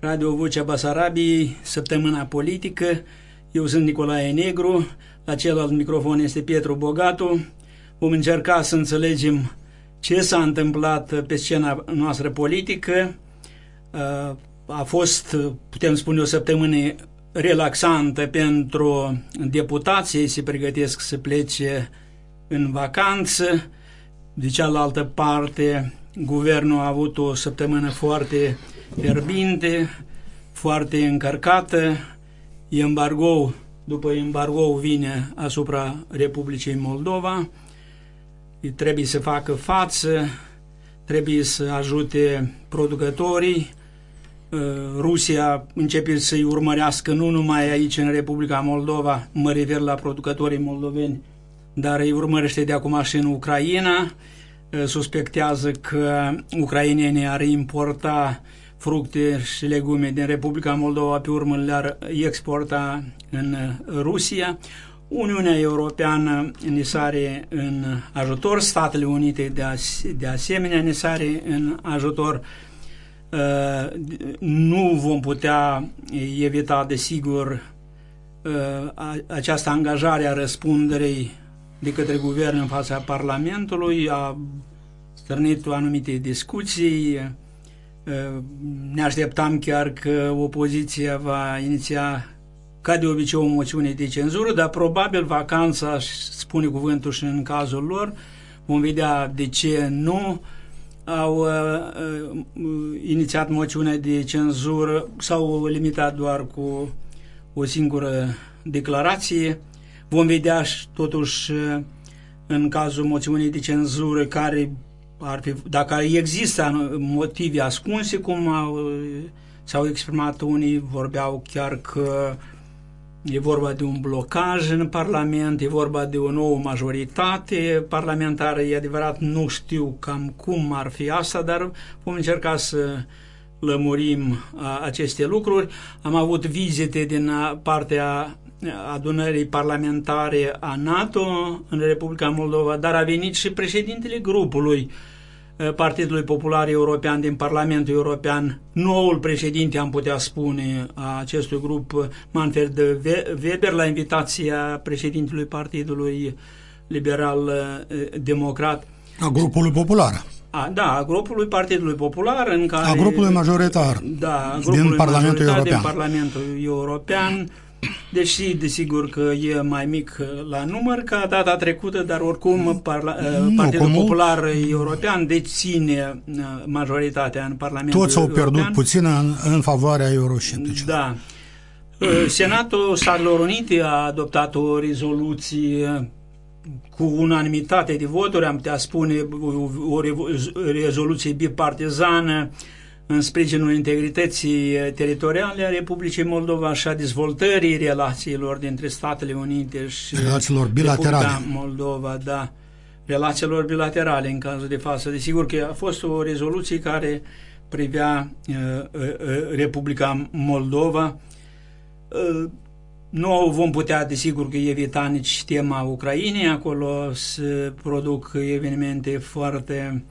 Radio Vocea Basarabiei, săptămâna politică. Eu sunt Nicolae Negru, la celălalt microfon este Pietru Bogatu. Vom încerca să înțelegem ce s-a întâmplat pe scena noastră politică. Uh, A fost, putem spune, o săptămână relaxantă pentru deputații, ei se pregătesc să plece în vacanță. De cealaltă parte, guvernul a avut o săptămână foarte fierbinte, foarte încărcată. Embargo, după embargo vine asupra Republicii Moldova. Îi Trebuie să facă față, trebuie să ajute producătorii. Uh, Rusia începe să-i urmărească nu numai aici în Republica Moldova, mă refer la producătorii moldoveni, dar îi urmărește de acum și în Ucraina. Uh, Suspectează că ucrainenii ar importa fructe și legume din Republica Moldova, pe urmă le-ar exporta în uh, Rusia. Uniunea Europeană ne sare în ajutor, Statele Unite de, as- de asemenea ne sare în ajutor. Uh, Nu vom putea evita, desigur, uh, a- această angajare a răspunderei de către guvern în fața Parlamentului, a stârnit anumite discuții, uh, ne așteptam chiar că opoziția va iniția ca de obicei o moțiune de cenzură, dar probabil vacanța, aș spune cuvântul și în cazul lor, vom vedea de ce nu au uh, uh, inițiat moțiunea de cenzură sau limitat doar cu o singură declarație. Vom vedea și totuși uh, în cazul moțiunii de cenzură care ar fi, dacă există motive ascunse, cum au, s-au exprimat unii, vorbeau chiar că e vorba de un blocaj în Parlament, e vorba de o nouă majoritate parlamentară, e adevărat, nu știu cam cum ar fi asta, dar vom încerca să lămurim a, aceste lucruri. Am avut vizite din a, partea adunării parlamentare a NATO în Republica Moldova, dar a venit și președintele grupului eh, Partidului Popular European din Parlamentul European, noul președinte, am putea spune, a acestui grup, Manfred Weber, la invitația președintelui Partidului Liberal eh, Democrat. A grupului popular. A, da, a grupului Partidului Popular în care... A grupului majoritar da, a din grupului Parlamentul majoritar European. Din Parlamentul European, deși desigur că e mai mic la număr ca data trecută, dar oricum parla, Nu, Partidul cum- Popular European deține uh, majoritatea în Parlamentul Toți au European. pierdut puțin în, în favoarea euroscepticilor. Da. Uh, Senatul Statelor Unite a adoptat o rezoluție cu unanimitate de voturi, am putea spune o, o revo- rezoluție bipartizană în sprijinul integrității teritoriale a Republicii Moldova și a dezvoltării relațiilor dintre Statele Unite și Relațiilor bilaterale. Republica Moldova, da, relațiilor bilaterale în cazul de față. Desigur că a fost o rezoluție care privea uh, uh, uh, Republica Moldova. Uh, nu vom putea, desigur, că evita nici tema Ucrainei, acolo se produc evenimente foarte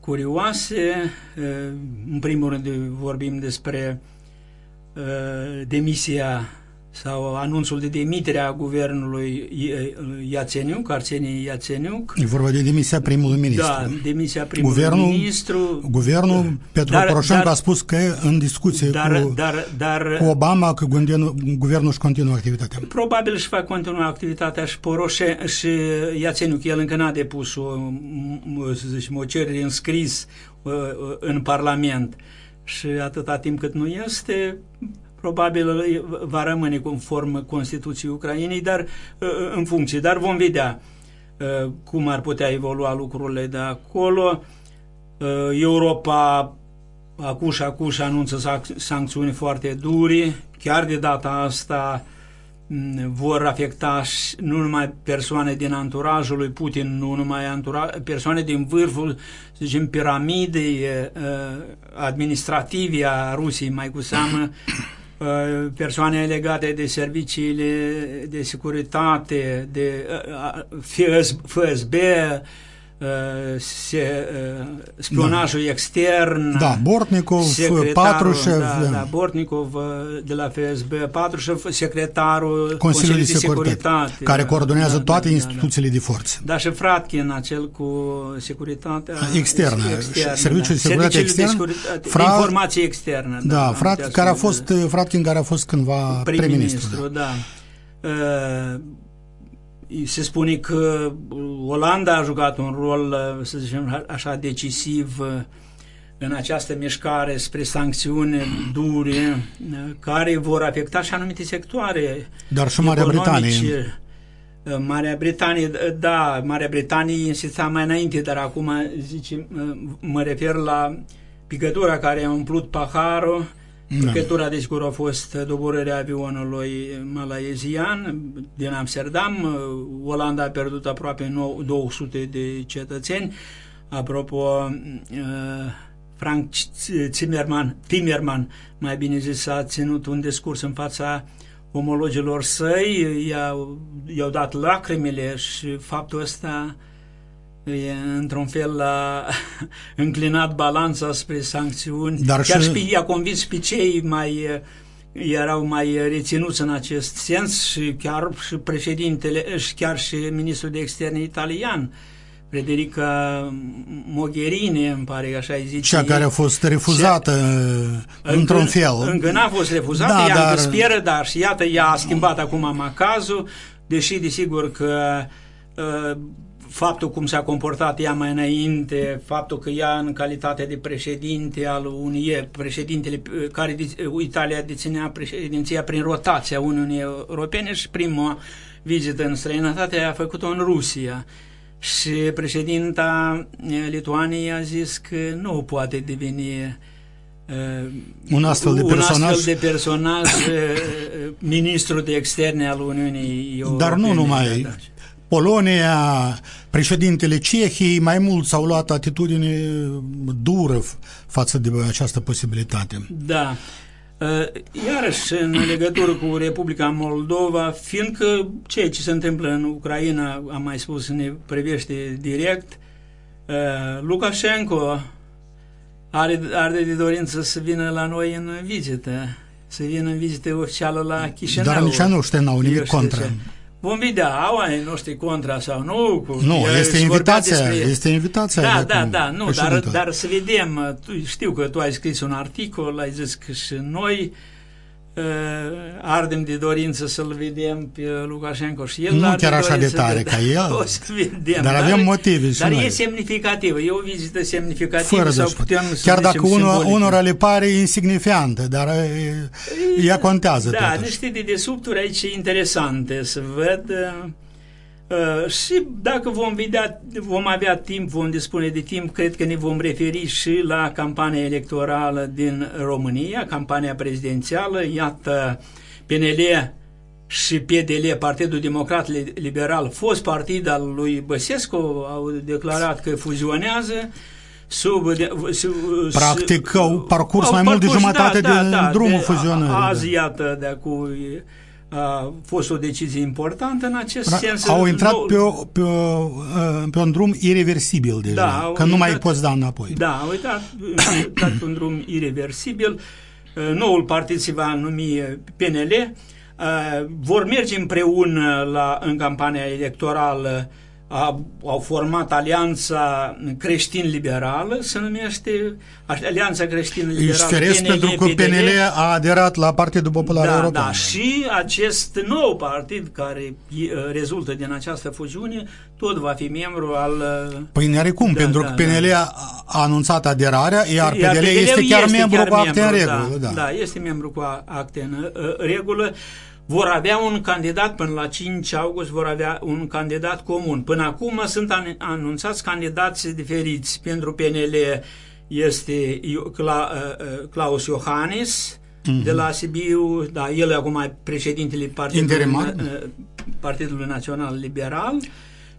curioase. Uh, În primul rând vorbim despre uh, demisia sau anunțul de demitere a guvernului Iațeniuc, Arsenie Iațeniuc. E vorba de demisia primului ministru. Da, demisia primului Guvernul, ministru. guvernul Petru Dar- Poroșenko dar- a spus că e în discuție Dar, cu, dar, dar cu Obama că guvernul, guvernul își continuă activitatea. probabil își va continua activitatea și Poroșe și Iațeniuc. El încă n-a depus o, m- să zicem, o cerere în scris uh, uh, în Parlament. Și atâta timp cât nu este, probabil va rămâne conform Constituției Ucrainei, dar uh, în funcție. Dar vom vedea uh, cum ar putea evolua lucrurile de acolo. Uh, Europa acum și acum și anunță sac- sancțiuni foarte dure. Chiar de data asta m, vor afecta și nu numai persoane din anturajul lui Putin, nu numai antura, persoane din vârful, să zicem, piramidei e, administrative a Rusiei, mai cu seamă, e, persoane legate de serviciile de securitate, de e, a, FS, FSB, e, se, e, spionajul extern, Da, Bortnikov, secretarul, Patrușev, da, da. da, Bortnikov uh, de la FSB, Patrușev, secretarul Consiliul de Securitate, care da, coordonează da, toate da, instituțiile de forță. Da, da și Fratkin, acel cu securitatea Externă, Serviciul de Securitate Serviciul Extern, securitate, Fra- informație externă. Da, am frat, putea care a spune, fost, Fratkin care a fost cândva prim-ministru. prim-ministru, da. Uh, se spune că Olanda a jucat un rol, uh, să zicem așa, decisiv uh, în această mișcare spre sancțiuni dure uh, care vor afecta și anumite sectoare Dar și Marea economice. Britanie. Uh, Marea Britanie, da, Marea Britanie insista mai înainte, dar acum zice, uh, mă refer la picătura care a umplut paharul Da. Picătura, desigur, a fost doborârea avionului malaezian din Amsterdam. Olanda a pierdut aproape nou- 200 de cetățeni. Apropo, uh, Frank Zimmerman, Timmerman, mai bine zis, a ținut un discurs în fața omologilor săi, i-au, i-au dat lacrimile și faptul ăsta e într-un fel a înclinat balanța spre sancțiuni, Dar chiar și- și pe, i-a convins pe cei mai eh, erau mai reținuți în acest sens și chiar și președintele și chiar și ministrul de externe italian Frederica Mogherini, îmi pare că așa îi zice Cea ei. care a fost refuzată Încă- într-un fel. Încă n-a fost refuzată, Da, ea dar- încă speră, dar și iată, ea a schimbat acum macazul, deși desigur că uh, faptul cum s-a comportat ea mai înainte, faptul că ea în calitate de președinte al Uniei, președintele uh, care de- uh, Italia deținea președinția prin rotația Uniunii Europene și prima vizită în străinătate a făcut-o în Rusia. Și președinta uh, Lituaniei a zis că nu poate deveni uh, Un astfel de un personaj. astfel de personaj uh, ministru de externe al Uniunii Europene. Dar nu numai. Da, da. Polonia, președintele Cehiei, mai mult s-au luat atitudine dură f- față de această posibilitate. Da. Uh, Iarăși, în legătură cu Republica Moldova, fiindcă ceea ce se întâmplă în Ucraina, am mai spus, ne privește direct, uh, Lukashenko are, are de dorință să vină la noi în vizită, să vină în vizită oficială la Chișinău. Dar nici ei noștri n-au nimic Eu știu contra. ce. Vom vedea, au ai noștri contra sau nu. Cu, Nu, el este își vorbea invitația, despre- este invitația. Da, de da, acum, da, nu, dar, președintelui. dar să vedem, tu, știu că tu ai scris un articol, ai zis că și noi uh, ardem de dorință să-l vedem pe Lukashenko și el Nu arde chiar așa de dorință tare ca el, o să vedem, dar avem motive și Dar noi. e semnificativă, e o vizită semnificativă Fără sau de putem să Chiar zicem dacă unul, simbolică. unora le pare insignifiantă, dar e, ea contează Da, totuși. niște dedesubturi aici interesante să văd. Uh, Uh, și dacă vom vedea, vom avea timp, vom dispune de timp, cred că ne vom referi și la campania electorală din România, campania prezidențială. Iată, PNL și PDL, Partidul Democrat Liberal, fost partid al lui Băsescu, au declarat că fuzionează sub, de, sub Practic, au parcurs au mai mult de parcurs, jumătate da, din da, da, drumul de- fuzionării, a- Azi, da. iată, de acum a fost o decizie importantă în acest Ra- sens. Au intrat Nou- pe, o, pe, o, pe un drum irreversibil deja, Da, au că nu mai intrat- poți da înapoi. Da, au uitat, intrat pe un drum irreversibil. Uh, Noul partid se va numi uh, PNL. Uh, Vor merge împreună la, în campania electorală a, au format Alianța Creștin-Liberală, se numește Alianța Creștin-Liberală. Își feresc pentru că PNL a aderat la Partidul Popular da, European. Da, și acest nou partid care e, rezultă din această fuziune tot va fi membru al... uh, Păi n-are cum, Da, pentru da, că PNL a a anunțat aderarea, iar, Iar PDL PDL-ul este chiar membru chiar cu acte în membru, regulă. Da, Da. da, este membru cu a- acte în uh, regulă. Vor avea un candidat până la 5 august, vor avea un candidat comun. Până acum sunt an- anunțați candidați diferiți pentru PNL. este Cla, Claus Iohannis mm-hmm. de la Sibiu, da, el e acum președintele Partidului, Partidului Național Liberal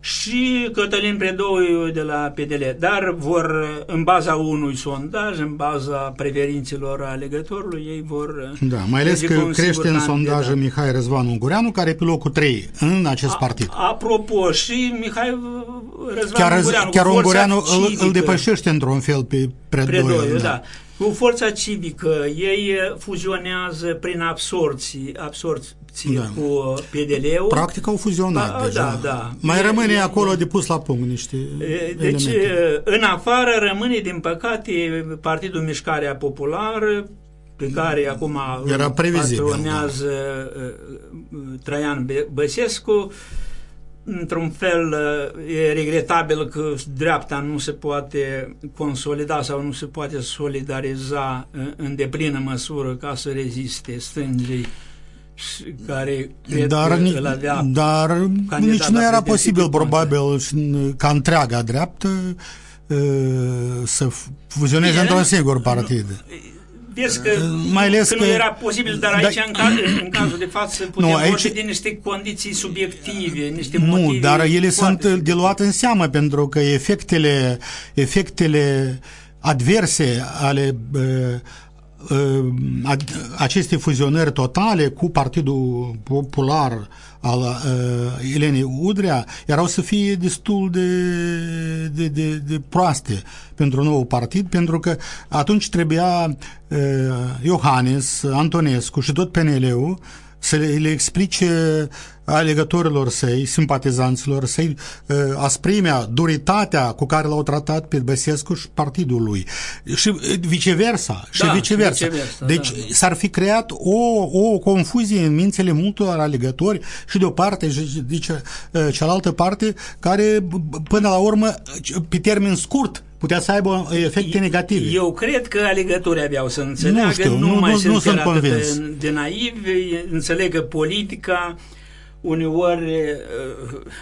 și Cătălin Predoiu de la PDL, dar vor, în baza unui sondaj, în baza preferințelor alegătorului, ei vor... Da, mai ales că crește în sondaj Mihai Răzvan Ungureanu, care e pe locul 3 în acest partid. A, apropo, și Mihai Răzvan chiar, Ungureanu, chiar Ungureanu îl, îl depășește într-un fel pe Predoiu. Predoiu da. da. Cu forța civică, ei fuzionează prin absorții, absorții da. cu PDL-ul. Practic au fuzionat da, deja. Da, da. Mai e, rămâne e, acolo de pus la punct niște Deci, elemente. în afară rămâne, din păcate, Partidul Mișcarea Populară, pe care acum Era patronează da. Traian Băsescu, într-un fel e regretabil că dreapta nu se poate consolida sau nu se poate solidariza în deplină măsură ca să reziste stângii care cred dar, că îl avea dar nici nu era posibil probabil ca întreaga dreaptă să fuzioneze într-un singur partid. Vezi că, mai ales că, că nu era posibil, dar aici, da, în, caz, în cazul de față, putem nu, aici, vorbi de niște condiții subiective, niște nu, motive... Nu, dar ele sunt de luat în seamă, pentru că efectele, efectele adverse ale uh, uh, aceste fuzionări totale cu Partidul Popular al uh, Elenei Udrea erau să fie destul de, de, de, de proaste pentru nou partid, pentru că atunci trebuia uh, Iohannis, Antonescu și tot PNL-ul să le, le explice alegătorilor săi, simpatizanților săi, uh, asprimea, duritatea cu care l-au tratat pe Băsescu și partidul lui. Și uh, viceversa. Și da, viceversa. viceversa. Deci da, da. s-ar fi creat o, o confuzie în mințele multor alegători și de o parte și de cealaltă parte, care până la urmă, pe termen scurt, putea să aibă efecte negative. Eu cred că alegătorii aveau să înțeleagă, nu, știu, nu, nu mai nu, sunt, nu sunt convins. De, de naivi, înțelegă politica, uneori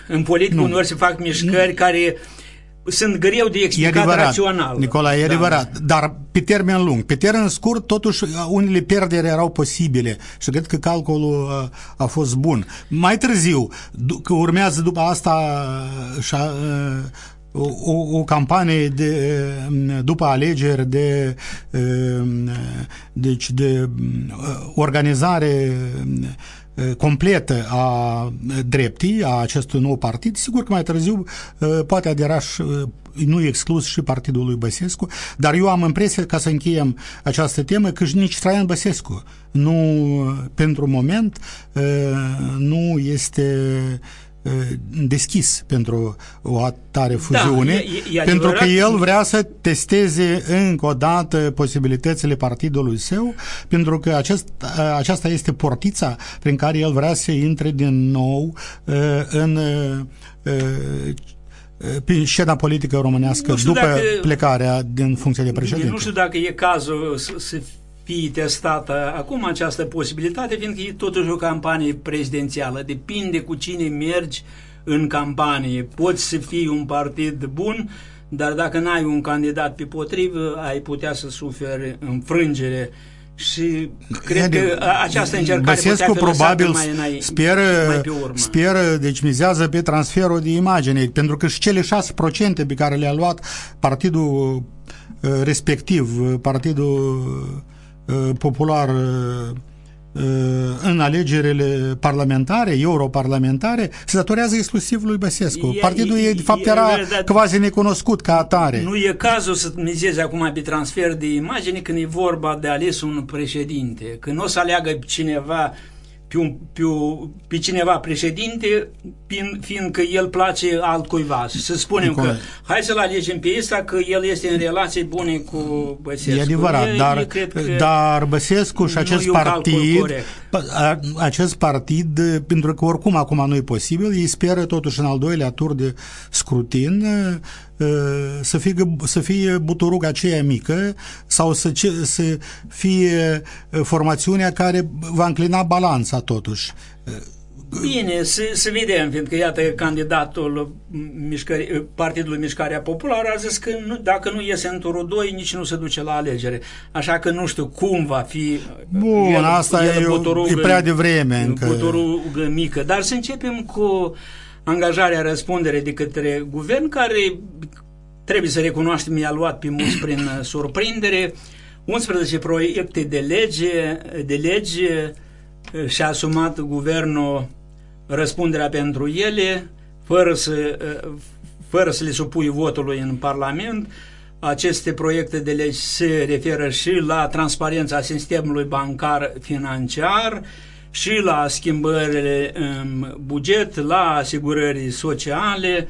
în politică nu. uneori se fac mișcări nu. care sunt greu de explicat e adevărat, rațional. Nicola, e da. adevărat, dar pe termen lung. Pe termen scurt, totuși, unele pierderi erau posibile și cred că calculul a, a fost bun. Mai târziu, că urmează după asta și a, o, o, o campanie de, după alegeri de, deci de organizare completă a dreptii, a acestui nou partid, sigur că mai târziu poate aderaș și, nu exclus și partidul lui Băsescu, dar eu am impresia, ca să încheiem această temă, că nici Traian Băsescu nu, pentru moment, nu este deschis pentru o atare fuziune, da, e, e pentru că el vrea să testeze încă o dată posibilitățile partidului său, pentru că acest, aceasta este portița prin care el vrea să intre din nou în prin scena politică românească după dacă, plecarea din funcție de președinte. Nu știu dacă e cazul să, să fie testată acum această posibilitate, fiindcă e totuși o campanie prezidențială. Depinde cu cine mergi în campanie. Poți să fii un partid bun, dar dacă n-ai un candidat pe potrivă, ai putea să suferi înfrângere și cred că această încercare Băsescu putea fi probabil mai, mai, speră, mai pe urmă. speră, deci mizează pe transferul de imagine, pentru că și cele 6% pe care le-a luat partidul uh, respectiv, uh, partidul Uh, popular uh, uh, în alegerile parlamentare, europarlamentare, se datorează exclusiv lui Băsescu. E, Partidul e, de fapt, era e, quasi necunoscut ca atare. Nu e cazul să mizezi acum pe transfer de imagine când e vorba de ales un președinte. Când o să aleagă cineva pe, un, pe, pe cineva președinte, fiindcă el place altcuiva. Să spunem Nicole. că hai să-l alegem pe ăsta că el este în relații bune cu Băsescu. E adevărat, e, dar, dar Băsescu și acest partid acest partid, pentru că oricum acum nu e posibil, ei speră totuși în al doilea tur de scrutin să fie, să fie buturuga aceea mică sau să, să fie formațiunea care va înclina balanța totuși Bine, să, să vedem, fiindcă iată candidatul mișcări, Partidului Mișcarea Populară a zis că nu, dacă nu iese în turul 2, nici nu se duce la alegere. Așa că nu știu cum va fi Bun, el, asta el, e, buturugă, e prea devreme încă. Buturugă mică, dar să începem cu angajarea răspundere de către guvern care trebuie să recunoaștem i-a luat pe mulți prin surprindere 11 proiecte de lege, de lege și-a asumat guvernul răspunderea pentru ele, fără să, fără să le supui votului în Parlament. Aceste proiecte de legi se referă și la transparența sistemului bancar financiar, și la schimbările în buget, la asigurări sociale,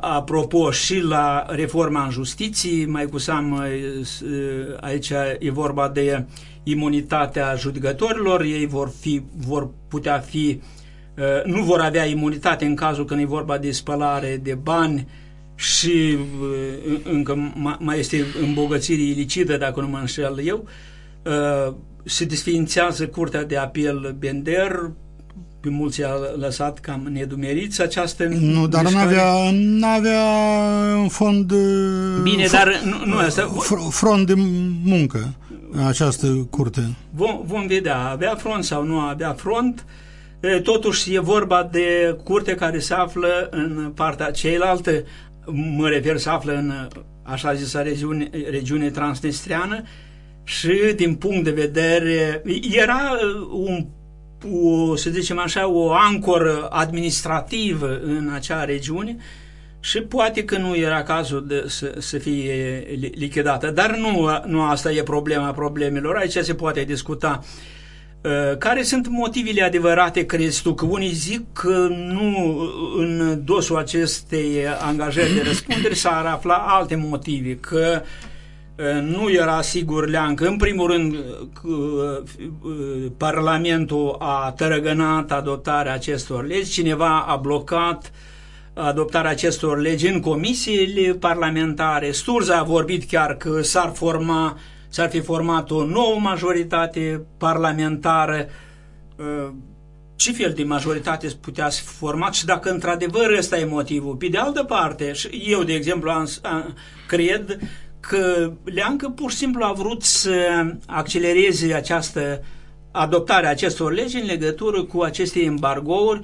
apropo și la reforma în justiție, mai cu seamă aici e vorba de imunitatea judecătorilor, ei vor, fi, vor putea fi, nu vor avea imunitate în cazul când e vorba de spălare de bani și încă mai este îmbogățire ilicită, dacă nu mă înșel eu, se desființează Curtea de Apel Bender, pe mulți a lăsat cam nedumeriți această Nu, dar nu avea, avea în fond Bine, dar nu, nu asta front de muncă această curte. Vom, vom vedea, avea front sau nu avea front totuși e vorba de curte care se află în partea cealaltă mă refer, se află în așa zisă regiune, regiune transnistriană și din punct de vedere era un o, să zicem așa, o ancoră administrativă în acea regiune și poate că nu era cazul de, să, să fie lichidată. Dar nu, nu asta e problema problemelor. Aici se poate discuta uh, care sunt motivele adevărate, crezi tu? Că unii zic că nu în dosul acestei angajări de răspundere s-ar afla alte motive, că uh, nu era sigur leancă. În primul rând, Parlamentul a tărăgănat adoptarea acestor legi, cineva a blocat adoptarea acestor legi în comisiile parlamentare. Sturza a vorbit chiar că s-ar forma s-ar fi format o nouă majoritate parlamentară ce fel de majoritate putea să fi format și dacă într-adevăr ăsta e motivul. Pe de altă parte, eu de exemplu am, am, cred că Leancă pur și simplu a vrut să accelereze această adoptare a acestor legi în legătură cu aceste embargouri,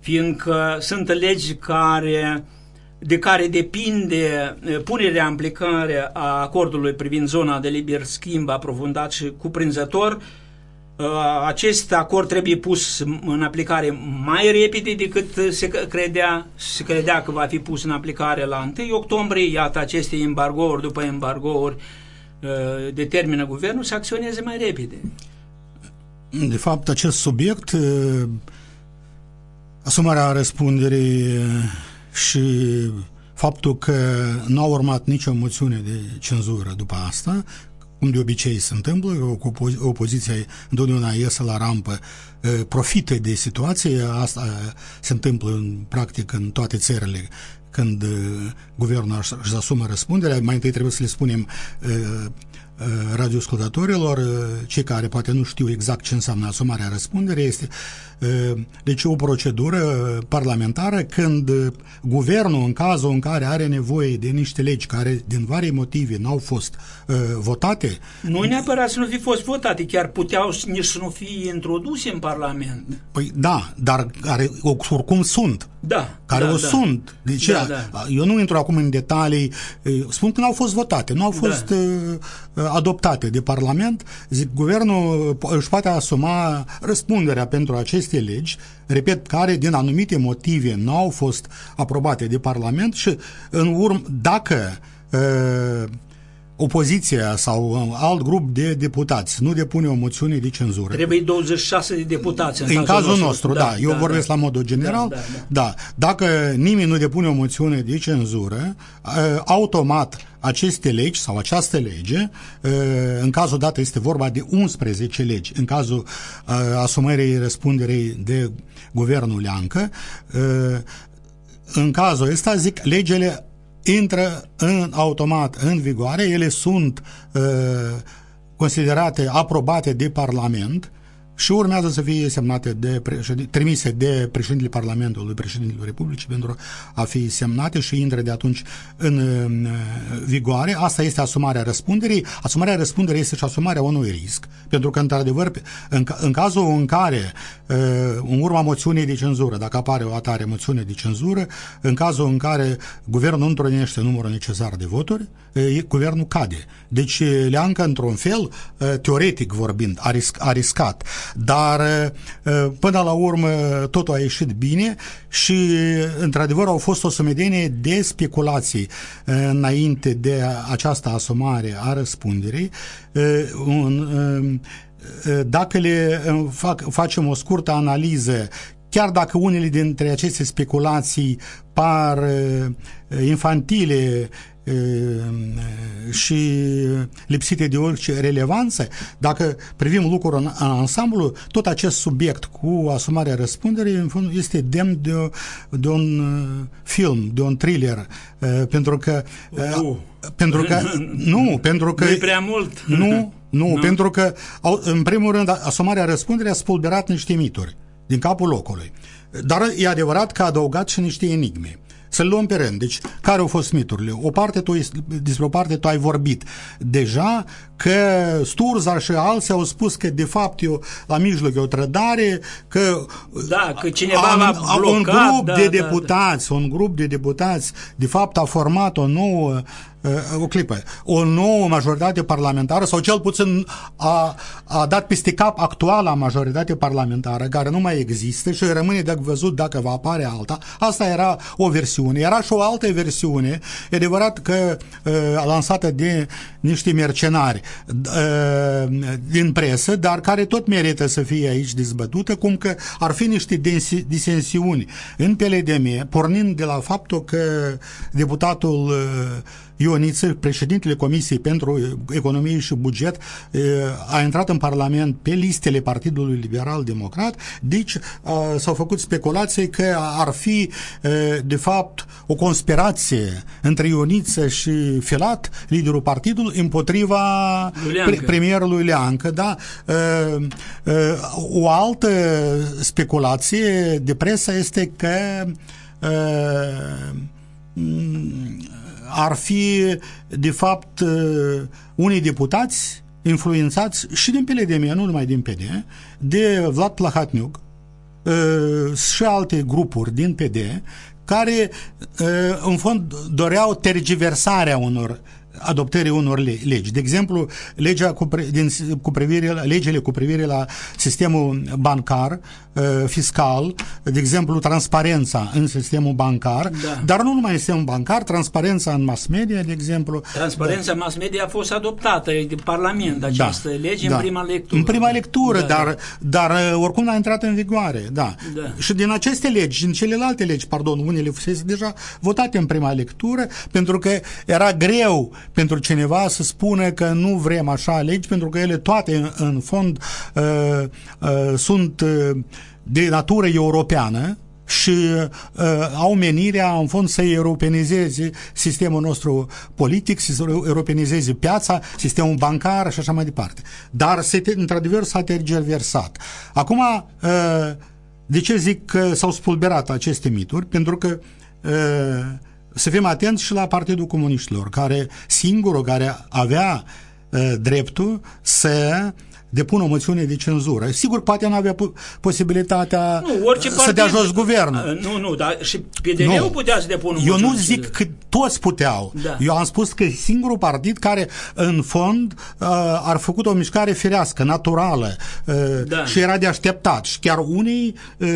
fiindcă sunt legi care, de care depinde punerea în aplicare a acordului privind zona de liber schimb aprofundat și cuprinzător, Uh, acest acord trebuie pus în aplicare mai repede decât se credea, se credea că va fi pus în aplicare la 1 octombrie. Iată, aceste embargouri după embargouri uh, determină guvernul să acționeze mai repede. De fapt, acest subiect, uh, asumarea răspunderii și faptul că nu a urmat nicio moțiune de cenzură după asta, cum de obicei se întâmplă, opoziția întotdeauna iese la rampă, profită de situație, asta se întâmplă în practic în toate țările. Când guvernul își asumă răspunderea, mai întâi trebuie să le spunem radioascultătorilor, cei care poate nu știu exact ce înseamnă asumarea răspunderii, este deci o procedură parlamentară când guvernul, în cazul în care are nevoie de niște legi care din vari motive n-au fost uh, votate... Nu neapărat să nu fi fost votate, chiar puteau nici să nu fie introduse în Parlament. Păi da, dar care oricum sunt. Da. Care da, o da. sunt. Deci da, da. eu nu intru acum în detalii, spun că n-au fost votate, nu au fost da. adoptate de Parlament. Zic, guvernul își poate asuma răspunderea pentru aceste aceste legi, repet, care din anumite motive nu au fost aprobate de Parlament și în urmă, dacă uh, opoziția sau alt grup de deputați nu depune o moțiune de cenzură. Trebuie 26 de deputați în, în cazul, nostru. nostru da, da, eu da, vorbesc da. la modul general. Da, da, da. da. Dacă nimeni nu depune o moțiune de cenzură, automat aceste legi sau această lege, în cazul dat este vorba de 11 legi, în cazul asumării răspunderei de guvernul Leancă, în cazul ăsta, zic, legele intră în automat în vigoare, ele sunt uh, considerate aprobate de Parlament și urmează să fie semnate de trimise de președintele Parlamentului, președintele Republicii pentru a fi semnate și intră de atunci în, în vigoare. Asta este asumarea răspunderii. Asumarea răspunderii este și asumarea unui risc, pentru că, într-adevăr, în, în cazul în care, în urma moțiunii de cenzură, dacă apare o atare moțiune de cenzură, în cazul în care guvernul nu întrunește numărul necesar de voturi, guvernul cade. Deci Leancă, într-un fel, teoretic vorbind, a, risc, a riscat. Dar până la urmă totul a ieșit bine și într-adevăr au fost o sumedenie de speculații înainte de această asumare a răspunderii. Dacă le fac, facem o scurtă analiză chiar dacă unele dintre aceste speculații par infantile și lipsite de orice relevanță, dacă privim lucrul în, în ansamblu, tot acest subiect cu asumarea răspunderii în fond este demn de, de un film, de un thriller, pentru că uh. pentru că nu, pentru că nu prea mult. Nu, nu, nu, pentru că în primul rând asumarea răspunderii a spulberat niște mituri din capul locului. Dar e adevărat că a adăugat și niște enigme. Să-l luăm pe rând. Deci, care au fost miturile? O parte, tu, despre o parte tu ai vorbit deja că Sturza și alții au spus că de fapt eu, la mijloc e o trădare, că, da, că cineva a, blocat, un grup da, de da, deputați, da. un grup de deputați de fapt a format o nouă o clipă, o nouă majoritate parlamentară sau cel puțin a, a dat peste cap actuala majoritate parlamentară care nu mai există și rămâne de văzut dacă va apare alta. Asta era o versiune. Era și o altă versiune, e adevărat că uh, lansată de niște mercenari uh, din presă, dar care tot merită să fie aici dezbătută, cum că ar fi niște disensiuni în PLDM, pornind de la faptul că deputatul uh, Ioniță, președintele Comisiei pentru Economie și Buget, a intrat în Parlament pe listele Partidului Liberal Democrat, deci s-au făcut speculații că ar fi de fapt o conspirație între Ioniță și Filat, liderul partidului, împotriva pre- premierului Leancă. Da? O altă speculație de presă este că ar fi, de fapt, uh, unii deputați influențați și din PLDM, nu numai din PD, de Vlad Plahatniuc uh, și alte grupuri din PD care, uh, în fond, doreau tergiversarea unor adoptării unor legi. De exemplu, legea cu, pre, din, cu privire la, legile cu privire la sistemul bancar, uh, fiscal, de exemplu, transparența în sistemul bancar, da. dar nu numai în sistemul bancar, transparența în mass media, de exemplu. Transparența da. mass media a fost adoptată de Parlament, această da. lege da. în prima lectură. În prima lectură, da, dar, da. dar uh, oricum a intrat în vigoare, da. da. Și din aceste legi, din celelalte legi, pardon, unele fusese deja votate în prima lectură, pentru că era greu pentru cineva să spună că nu vrem așa legi, pentru că ele toate, în, în fond, uh, uh, sunt uh, de natură europeană, și uh, au menirea, în fond, să europenizeze sistemul nostru politic, să europenizeze piața, sistemul bancar și așa mai departe. Dar, se, într-adevăr, s-a tergiversat. Acum, uh, de ce zic că s-au spulberat aceste mituri? Pentru că uh, să fim atenți și la Partidul Comuniștilor, care singurul care avea uh, dreptul să depună o moțiune de cenzură. Sigur, poate nu avea posibilitatea nu, orice partid, să dea jos guvernul. Nu, nu, dar și PDL-ul putea să depună Eu nu zic că toți puteau. Da. Eu am spus că singurul partid care, în fond, uh, ar făcut o mișcare firească, naturală uh, da. și era de așteptat. Și chiar unii uh,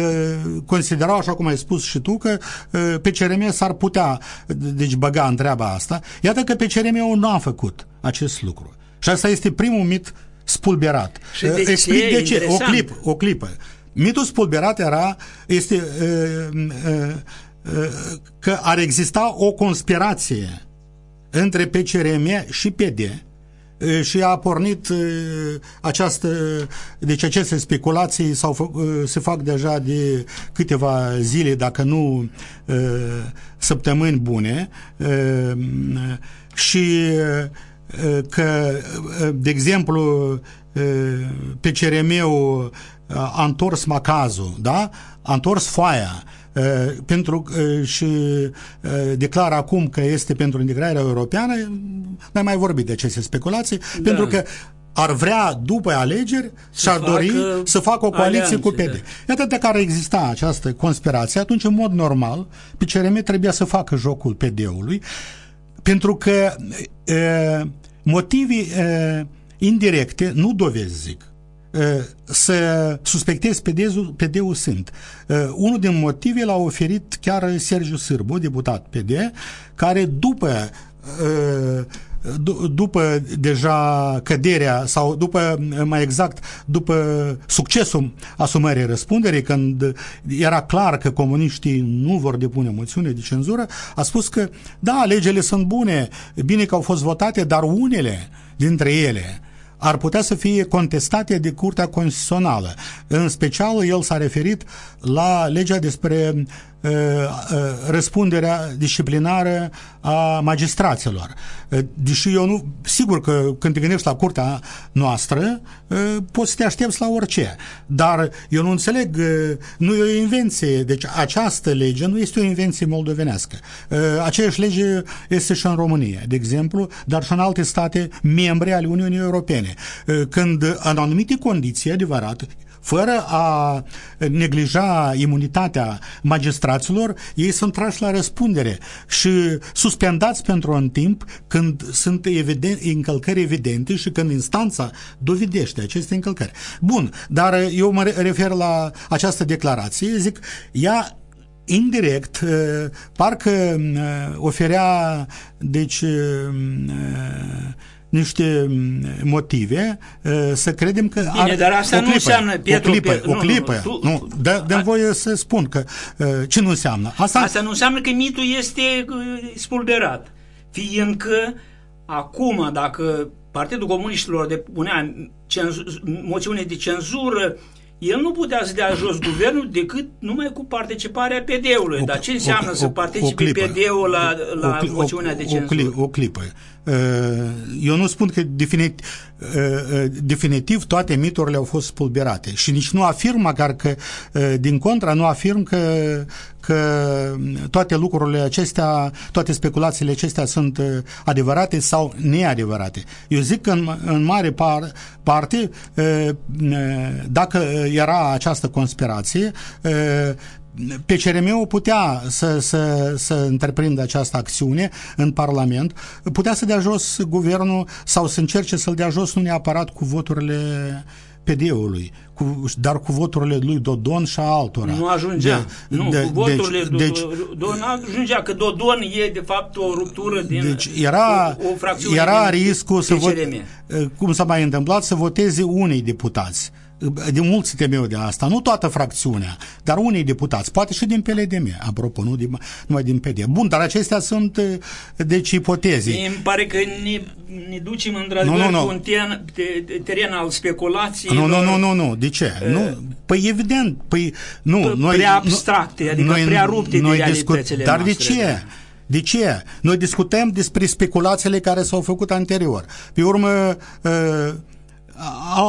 considerau, așa cum ai spus și tu, că uh, pe CRM s-ar putea deci băga în treaba asta. Iată că pe CRM-ul nu a făcut acest lucru. Și asta este primul mit spulberat. Și de Explic ce? de ce. O clipă, o clipă. Mitul spulberat era este uh, uh, uh, că ar exista o conspirație între PCRM și PD și a pornit această, deci aceste speculații sau se fac deja de câteva zile, dacă nu săptămâni bune și că, de exemplu, pe CRM-ul a întors macazul, da? a întors foaia, pentru și declară acum că este pentru integrarea europeană, n-ai mai vorbit de aceste speculații, da. pentru că ar vrea după alegeri și ar dori să facă o coaliție cu PD. Iată de care exista această conspirație, atunci în mod normal PCRM trebuia să facă jocul PD-ului pentru că e, motivii e, indirecte, nu dovezi zic, să suspectezi PD-ul, PD-ul sunt. Unul din motive l-a oferit chiar Sergiu Sârbu, deputat PD, care după după deja căderea sau după, mai exact, după succesul asumării răspunderii, când era clar că comuniștii nu vor depune moțiune de cenzură, a spus că da, legile sunt bune, bine că au fost votate, dar unele dintre ele ar putea să fie contestate de Curtea Constituțională. În special, el s-a referit la legea despre Uh, uh, răspunderea disciplinară a magistraților. Uh, deși eu nu... Sigur că când te gândești la curtea noastră, poți să te aștepți la orice. Dar eu nu înțeleg, nu e o invenție. Deci această lege nu este o invenție moldovenească. Aceeași lege este și în România, de exemplu, dar și în alte state membre ale Uniunii Europene. Când în anumite condiții, adevărat, fără a neglija imunitatea magistraților, ei sunt trași la răspundere și suspendați pentru un timp când sunt evident, încălcări evidente și când instanța dovedește aceste încălcări. Bun, dar eu mă refer la această declarație, zic, ea indirect, parcă oferea, deci, niște mm, motive uh, să credem că Bine, are dar asta o nu clipă, înseamnă Pietru, o clipă, Pietru, o clipă, nu, nu, nu, nu dă, dă voie să spun că uh, ce nu înseamnă? Asta, asta nu înseamnă că mitul este uh, spulberat, fiindcă acum dacă Partidul Comuniștilor depunea moțiune de cenzură el nu putea să dea jos guvernul decât numai cu participarea PD-ului. Dar ce înseamnă o, să participe PD-ul la, la o, moțiunea de cenzură? O, o clipă. Uh, eu nu spun că definitiv, uh, uh, definitiv toate miturile au fost spulberate și nici nu afirm măcar că, din contra, nu afirm că, că toate lucrurile acestea, toate speculațiile acestea sunt adevărate sau neadevărate. Eu zic că în, în mare par, parte, dacă era această conspirație, PCRM-ul putea să, să, să întreprindă această acțiune în Parlament, putea să dea jos guvernul sau să încerce să-l dea jos nu neapărat cu voturile PD-ului, cu, dar cu voturile lui Dodon și a altora. Nu ajungea. De, nu, de, cu voturile deci, deci, Dodon ajungea, că Dodon e de fapt o ruptură din deci era, o, o fracțiune era riscul să vot, cum s-a mai întâmplat, să voteze unii deputați de mulți temeu de asta, nu toată fracțiunea, dar unii deputați, poate și din PLDM, apropo, nu din, numai din PD. Bun, dar acestea sunt, eh, deci, ipoteze. Îmi pare că ne, ne ducem într-adevăr nu, nu, nu. un teren, teren al speculației. Nu, nu, nu, nu, nu, de ce? Uh, nu, păi evident, păi, nu, păi, noi... Prea abstracte, adică noi, prea rupte noi de realitățile Dar noastre, de ce? Da. De ce? Noi discutăm despre speculațiile care s-au făcut anterior. Pe urmă, uh,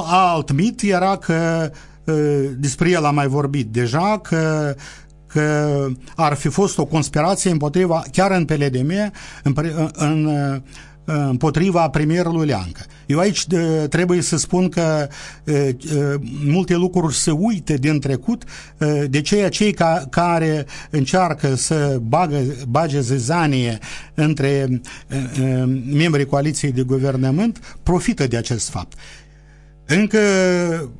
alt mit era că despre el am mai vorbit deja, că că ar fi fost o conspirație împotriva, chiar în PLDM, în, în, împotriva premierului Leancă. Eu aici trebuie să spun că multe lucruri se uită din trecut, de ceea cei ca, care încearcă să bagă, bage zizanie între membrii coaliției de guvernământ profită de acest fapt. Încă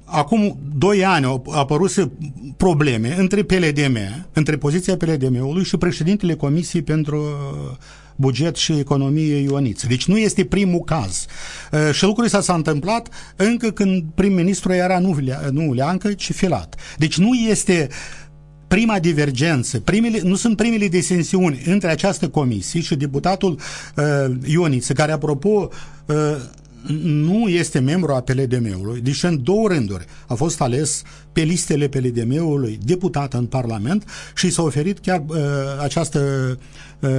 acum doi ani au apărut probleme între PLDM, între poziția PLDM-ului și președintele Comisiei pentru uh, buget și economie Ioaniță. Deci nu este primul caz. Uh, și lucrul ăsta s-a întâmplat încă când prim-ministru era nu, nu Leancă, ci Filat. Deci nu este prima divergență, primele, nu sunt primele disensiuni între această comisie și deputatul uh, Ioniță, care, apropo, uh, nu este membru a PLDM-ului, deși în două rânduri a fost ales pe listele PLDM-ului deputat în Parlament și s-a oferit chiar uh, această uh,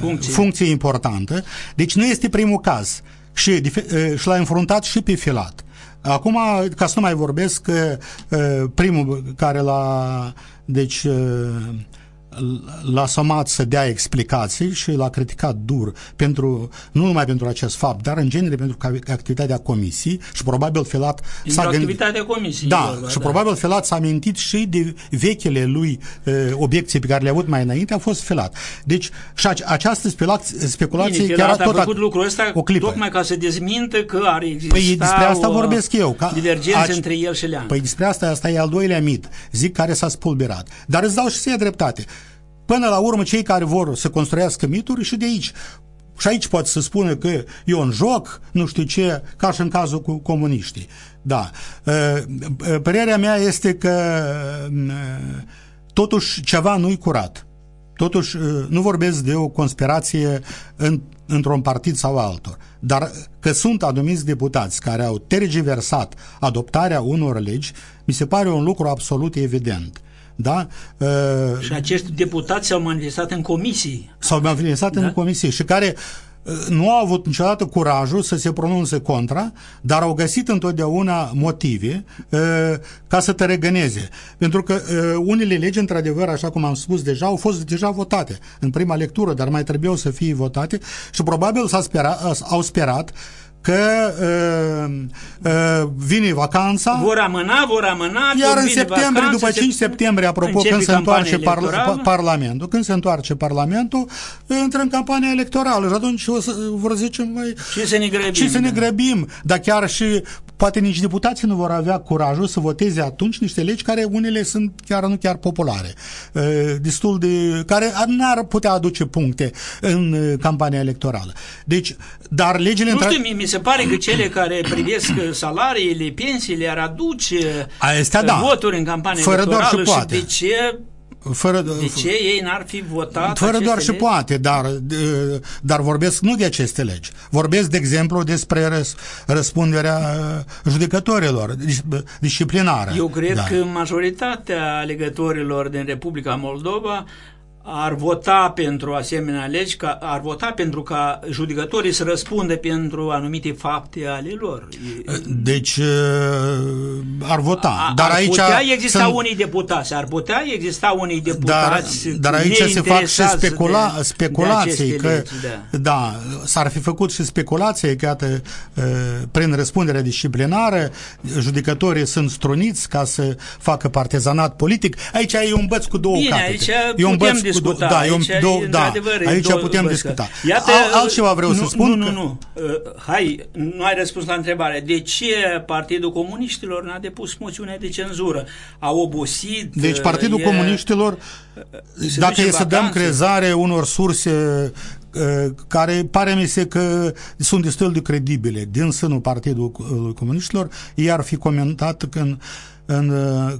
funcție. funcție importantă. Deci nu este primul caz și, uh, și l-a înfruntat și pe Filat. Acum, ca să nu mai vorbesc, uh, primul care l-a... Deci, uh, l-a somat să dea explicații și l-a criticat dur pentru, nu numai pentru acest fapt, dar în genere pentru activitatea comisiei și probabil Felat s-a gândit... activitatea comisiei. Da, vorba, și da. probabil Felat s-a mintit și de vechile lui uh, obiecții pe care le-a avut mai înainte, a fost Felat. Deci și această speculație Bine, chiar a tot a făcut lucrul ăsta o clipă. tocmai ca să dezmintă că ar exista păi despre asta o vorbesc eu. Ca, divergență între el și Lean. Păi despre asta, asta e al doilea mit, zic care s-a spulberat. Dar îți dau și să dreptate. Până la urmă, cei care vor să construiască mituri și de aici și aici poate să spună că e un joc, nu știu ce, ca și în cazul cu comuniștii. Da. Părerea mea este că totuși ceva nu-i curat. Totuși, nu vorbesc de o conspirație în, într-un partid sau altul, dar că sunt anumiți deputați care au tergiversat adoptarea unor legi, mi se pare un lucru absolut evident. Da? Uh, și acești deputați s-au manifestat în comisii. S-au manifestat da? în comisii și care uh, nu au avut niciodată curajul să se pronunțe contra, dar au găsit întotdeauna motive uh, ca să te regăneze. Pentru că uh, unele legi, într-adevăr, așa cum am spus deja, au fost deja votate în prima lectură, dar mai trebuiau să fie votate și probabil s-a spera, au sperat că uh, uh, vine vacanța. Vor amâna, vor amâna. Iar în septembrie, vacanța, după 5 septembrie, apropo, când se întoarce par, Parlamentul, când se întoarce Parlamentul, intră în campania electorală și atunci o să, vor zice, mai, ce să ne grăbim. Ce să ne da. grăbim, dar chiar și poate nici deputații nu vor avea curajul să voteze atunci niște legi care unele sunt chiar nu chiar populare, uh, destul de, care n-ar putea aduce puncte în uh, campania electorală. Deci, dar legile... Nu știu, mi se pare că cele care privesc salariile, pensiile ar aduce Asta, da. voturi în campanie Fără electorală doar și, poate. și de ce fără, de ce ei n-ar fi votat Fără doar și legi? poate, dar, dar vorbesc nu de aceste legi. Vorbesc, de exemplu, despre răs, răspunderea judecătorilor disciplinară. Eu cred da. că majoritatea alegătorilor din Republica Moldova ar vota pentru asemenea legi, ca, ar vota pentru ca judecătorii să răspundă pentru anumite fapte ale lor. Deci ar vota. A, dar ar aici putea exista sunt... unii deputați, ar putea exista unii deputați Dar, dar aici se fac și specula, de, speculații, de că legi, da, da s-ar fi făcut și speculație că iată, prin răspunderea disciplinară judecătorii sunt struniți ca să facă partizanat politic. Aici e un băț cu două Bine, capete. Aici e un băț discuta. Da, aici, două, da, aici două, putem discuta. Iată, Al, altceva vreau nu, să spun. Nu, nu, că... nu. Uh, hai, nu ai răspuns la întrebare. De ce Partidul Comuniștilor n-a depus moțiune de cenzură? A obosit? Deci Partidul e... Comuniștilor, dacă e să dăm crezare unor surse uh, care pare mi se că sunt destul de credibile din sânul Partidului Comuniștilor, ei ar fi comentat când în,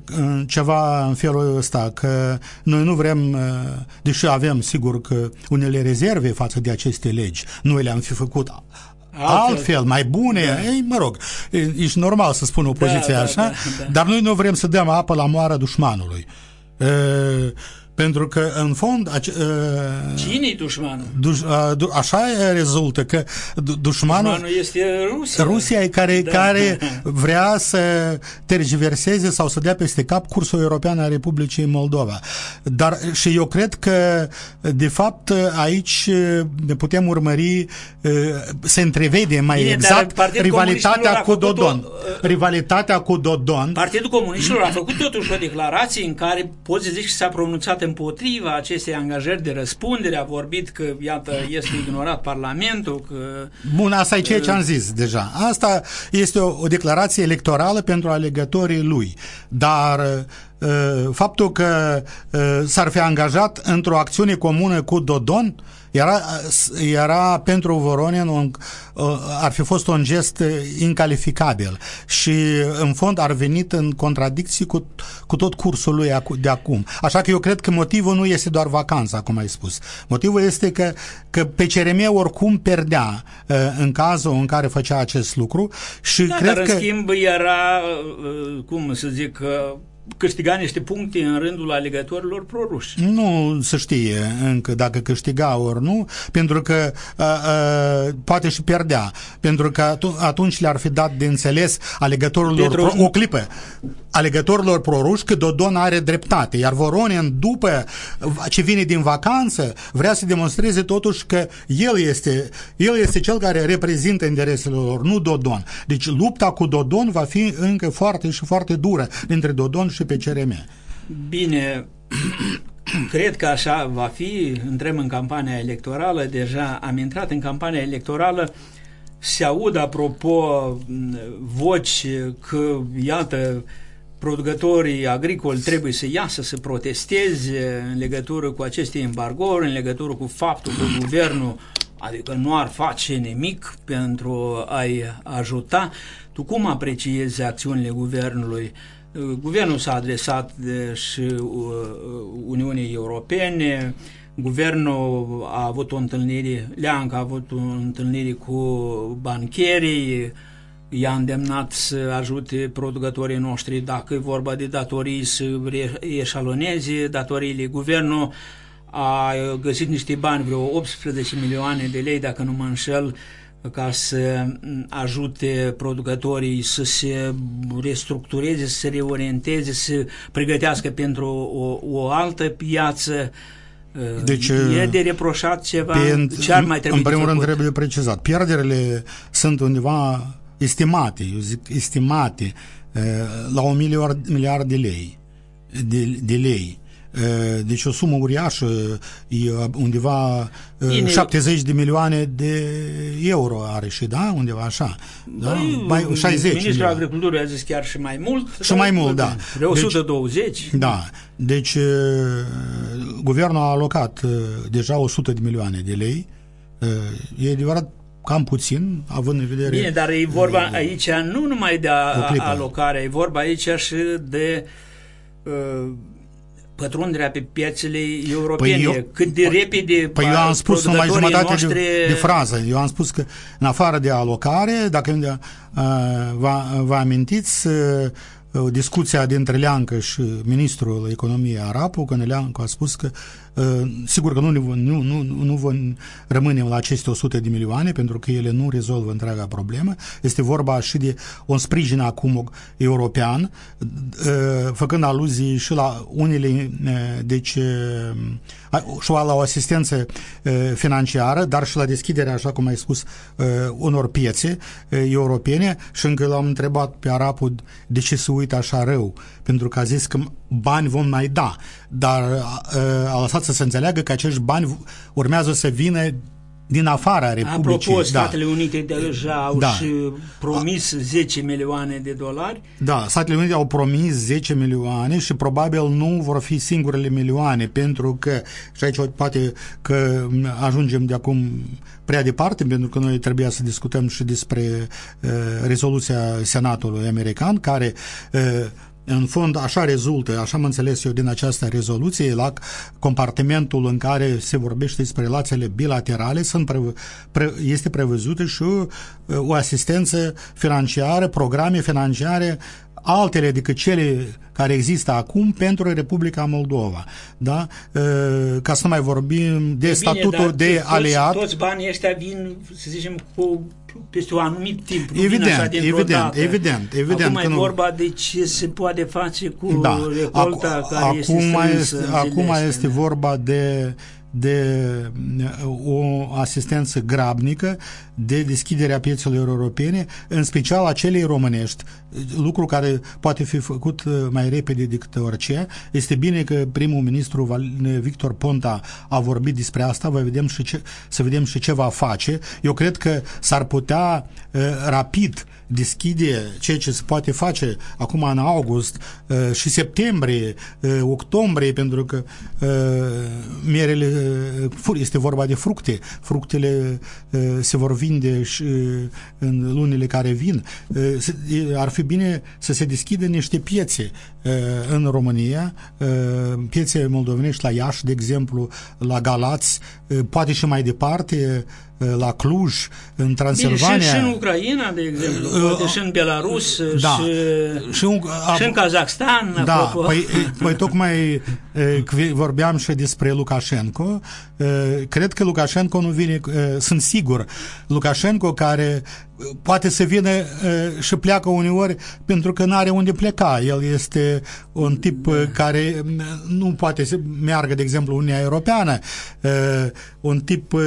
în ceva în felul ăsta, că noi nu vrem, deși avem sigur că unele rezerve față de aceste legi, noi le-am fi făcut altfel, altfel mai bune, da. ei, mă rog, e, e normal să spun opoziția da, da, așa, da, da, da. dar noi nu vrem să dăm apă la moara dușmanului. E, pentru că, în fond... Ace, uh, cine e dușmanul? Duș, uh, du, așa rezultă că du, dușmanul... Dușmanul este Rusia. Rusia e care, da. care vrea să tergiverseze sau să dea peste cap cursul european al Republicii Moldova. Dar și eu cred că, de fapt, aici ne putem urmări, uh, se întrevede mai Bine, exact rivalitatea cu Dodon. O, uh, rivalitatea cu Dodon. Partidul Comuniștilor a făcut totuși o declarație în care poți să zici că s-a pronunțat împotriva acestei angajări de răspundere, a vorbit că, iată, este ignorat Parlamentul, că... Bun, asta e ceea ce am zis deja. Asta este o, o declarație electorală pentru alegătorii lui, dar uh, faptul că uh, s-ar fi angajat într-o acțiune comună cu Dodon, era, era pentru Voronin un, ar fi fost un gest incalificabil și în fond ar venit în contradicții cu, cu tot cursul lui de acum. Așa că eu cred că motivul nu este doar vacanța, cum ai spus. Motivul este că, că pe CRM oricum perdea în cazul în care făcea acest lucru și da, cred dar că... în schimb era, cum să zic, câștiga niște puncte în rândul alegătorilor proruși. Nu se știe încă dacă câștiga ori nu, pentru că a, a, poate și pierdea, pentru că atunci le-ar fi dat de înțeles alegătorilor Petru... pro, o clipă, alegătorilor proruși că Dodon are dreptate, iar Voronin după ce vine din vacanță vrea să demonstreze totuși că el este, el este cel care reprezintă interesele lor, nu Dodon. Deci lupta cu Dodon va fi încă foarte și foarte dură dintre Dodon și pe CRM. Bine, cred că așa va fi, intrăm în campania electorală, deja am intrat în campania electorală, se aud apropo voci că, iată, producătorii agricoli trebuie să iasă să protesteze în legătură cu aceste embargouri, în legătură cu faptul că guvernul adică nu ar face nimic pentru a-i ajuta. Tu cum apreciezi acțiunile guvernului? Guvernul s-a adresat și Uniunii Europene, guvernul a avut o întâlnire, Leanca a avut o întâlnire cu bancherii, i-a îndemnat să ajute producătorii noștri dacă e vorba de datorii să eșaloneze datoriile. Guvernul a găsit niște bani, vreo 18 milioane de lei, dacă nu mă înșel, ca să ajute producătorii să se restructureze, să se reorienteze, să pregătească pentru o, o altă piață. Deci, e de reproșat ceva? Pe, ce ar mai trebui În primul rând trebuie precizat. Pierderile sunt undeva estimate, eu zic estimate, la un miliard, miliard de lei. De, de lei. Deci o sumă uriașă, e undeva Bine. 70 de milioane de euro are și, da? Undeva așa. Da? Mai, 60 Ministrul Agriculturii a zis chiar și mai mult. Și mai mult, da. De 120. Deci, da. Deci guvernul a alocat deja 100 de milioane de lei. E adevărat cam puțin, având în vedere... Bine, dar e vorba aici nu numai de a, alocare, e vorba aici și de uh, pătrunderea pe piețele europene, păi eu, cât de repede Păi eu am spus numai jumătate noștri... de, de frază. Eu am spus că în afară de alocare, dacă uh, vă, vă amintiți, uh, discuția dintre Leancă și ministrul economiei Arapu, când Leancă a spus că Uh, sigur că nu, nu, nu, nu vom rămânem la aceste 100 de milioane pentru că ele nu rezolvă întreaga problemă. Este vorba și de un sprijin acum european, uh, făcând aluzii și la unele, uh, deci și la o asistență financiară, dar și la deschiderea, așa cum ai spus, unor piețe europene și încă l-am întrebat pe Arapul de ce se uită așa rău, pentru că a zis că bani vom mai da, dar a lăsat să se înțeleagă că acești bani urmează să vină din afara Republicii. Apropo, da. Statele da. Unite deja au da. și promis 10 milioane de dolari. Da, Statele Unite au promis 10 milioane și probabil nu vor fi singurele milioane, pentru că, și aici poate că ajungem de acum prea departe, pentru că noi trebuia să discutăm și despre uh, rezoluția Senatului American, care uh, în fond, așa rezultă, așa am înțeles eu din această rezoluție, la compartimentul în care se vorbește despre relațiile bilaterale, sunt pre, pre, este prevăzută și uh, o asistență financiară, programe financiare altele decât cele care există acum pentru Republica Moldova. Da? Ca să nu mai vorbim de e statutul bine, de toți, aliat. Toți banii ăștia vin, să zicem, cu peste un anumit timp. Nu evident, vin așa evident, dată. evident, evident. Acum e vorba de ce se poate face cu da. recolta Ac care acum este este, Acum este vorba de de o asistență grabnică de deschiderea piețelor europene, în special a celei românești, lucru care poate fi făcut mai repede decât orice. Este bine că primul ministru Victor Ponta a vorbit despre asta, vă vedem și ce, să vedem și ce va face. Eu cred că s-ar putea uh, rapid deschide ceea ce se poate face acum în august uh, și septembrie, uh, octombrie, pentru că uh, merele, uh, este vorba de fructe. Fructele uh, se vor vinde și uh, în lunile care vin. Uh, ar fi bine să se deschidă niște piețe uh, în România, uh, piețe moldovenești la Iași, de exemplu, la Galați, uh, poate și mai departe, la Cluj, în Bine, Transilvania. și, și în Ucraina, de exemplu, poate și în Belarus, Da. și, Și un- a- și în Kazakhstan, Da, apropo. păi, păi tocmai e, că vorbeam și despre Lukashenko. E, Cred că Lukashenko nu vine, e, sunt sigur, Lukashenko care e, poate să vină e, și pleacă uneori pentru că nu are unde pleca. El este un tip e, care nu poate să meargă, de exemplu, Uniunea Europeană, e, un tip e,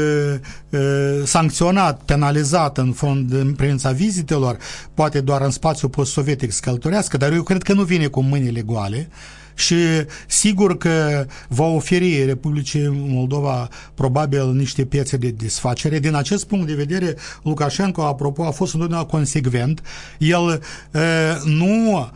e, sancționat, penalizat în fond în privința vizitelor, poate doar în spațiul post-sovietic să călătorească, dar eu cred că nu vine cu mâinile goale și sigur că va oferi Republicii Moldova probabil niște piețe de desfacere. Din acest punct de vedere, Lukashenko, apropo, a fost întotdeauna consecvent. El uh, nu Uh,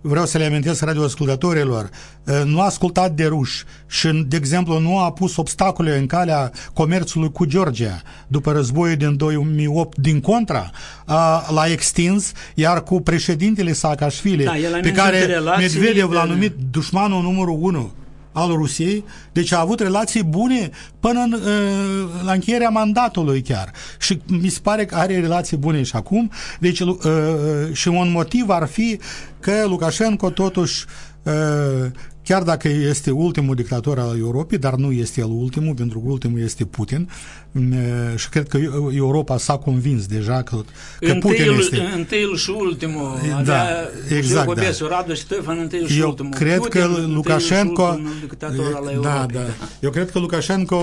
vreau să le amintesc radioascultătorilor, uh, nu a ascultat de ruși și, de exemplu, nu a pus obstacole în calea comerțului cu Georgia după războiul din 2008. Din contra, uh, l-a extins, iar cu președintele Saakashvili, Da, el a pe menționat care relații Medvedev l-a de- numit dușmanul numărul 1 al Rusiei, deci a avut relații bune până în, uh, la încheierea mandatului chiar. Și mi se pare că are relații bune și acum. Deci, uh, și un motiv ar fi că Lukashenko totuși uh, chiar dacă este ultimul dictator al Europei, dar nu este el ultimul, pentru că ultimul este Putin uh, și cred că Europa s-a convins deja că, că Putin Întâiul, este... întâiul și ultimul. Da, Avea exact, Jogobesu, Radu Ștefan, întâiul și Eu ultimul. cred Putin, că întâiul și Lukashenko ultimul dictator al da, Europei. da. Eu cred că Lukashenko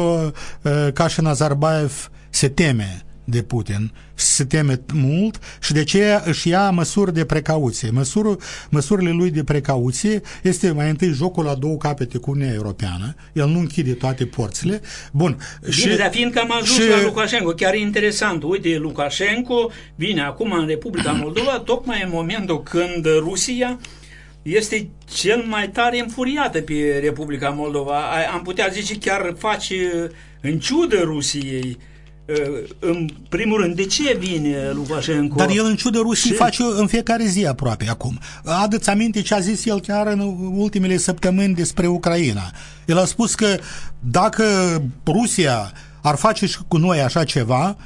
uh, ca și Nazarbayev se teme de Putin, se teme mult și de aceea își ia măsuri de precauție. Măsurul, măsurile lui de precauție este mai întâi jocul la două capete cu Uniunea Europeană. El nu închide toate porțile. Bun. Bine, dar fiindcă am ajuns și- la Lukashenko, chiar e interesant, uite, Lukashenko vine acum în Republica Moldova tocmai în momentul când Rusia este cel mai tare înfuriată pe Republica Moldova. A- Am putea zice chiar face în ciudă Rusiei. Uh, În primul rând, de ce vine Lukashenko? Dar el în ciudă Rusiei Și- face în fiecare zi aproape acum. Adăți aminte ce a zis el chiar în ultimele săptămâni despre Ucraina. El a spus că dacă Rusia ar face și cu noi așa ceva,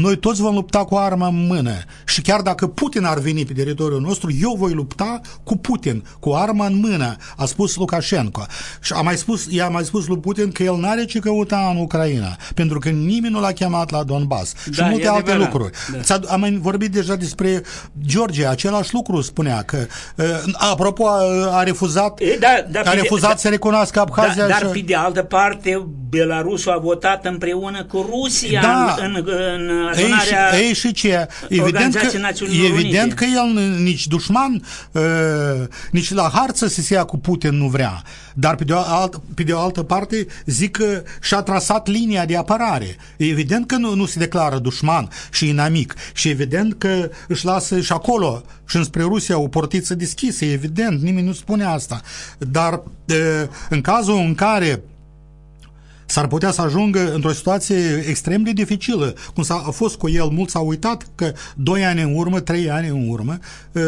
noi toți vom lupta cu arma în mână. Și chiar dacă Putin ar veni pe teritoriul nostru, eu voi lupta cu Putin, cu arma în mână, a spus Lukashenko. Și a mai spus, i-a mai spus lui Putin că el n-are ce căuta în Ucraina, pentru că nimeni nu l-a chemat la Donbass. și Da, multe e alte adevărat. lucruri. Da. Ți-a- Am mai vorbit deja despre Georgia, același lucru spunea că, uh, apropo, a, a refuzat, E, da, da, a pe de- refuzat da- să recunoască Abhazia. Da, dar și... pe de altă parte, Belarusul a votat împreună cu Rusia Da. în, în, în Ei și, adunarea... ei și ce? Evident Organizației că, Națiunilor evident Unite. că el nici dușman, uh, nici la harță să se ia cu Putin nu vrea. Dar pe de, o altă, pe de o altă parte zic că și-a trasat linia de apărare. Evident că nu, nu se declară dușman și inamic. Și evident că își lasă și acolo și înspre Rusia o portiță deschisă. Evident, nimeni nu spune asta. Dar uh, în cazul în care s-ar putea să ajungă într-o situație extrem de dificilă, cum s-a a fost cu el, mulți au uitat că doi ani în urmă, trei ani în urmă, uh,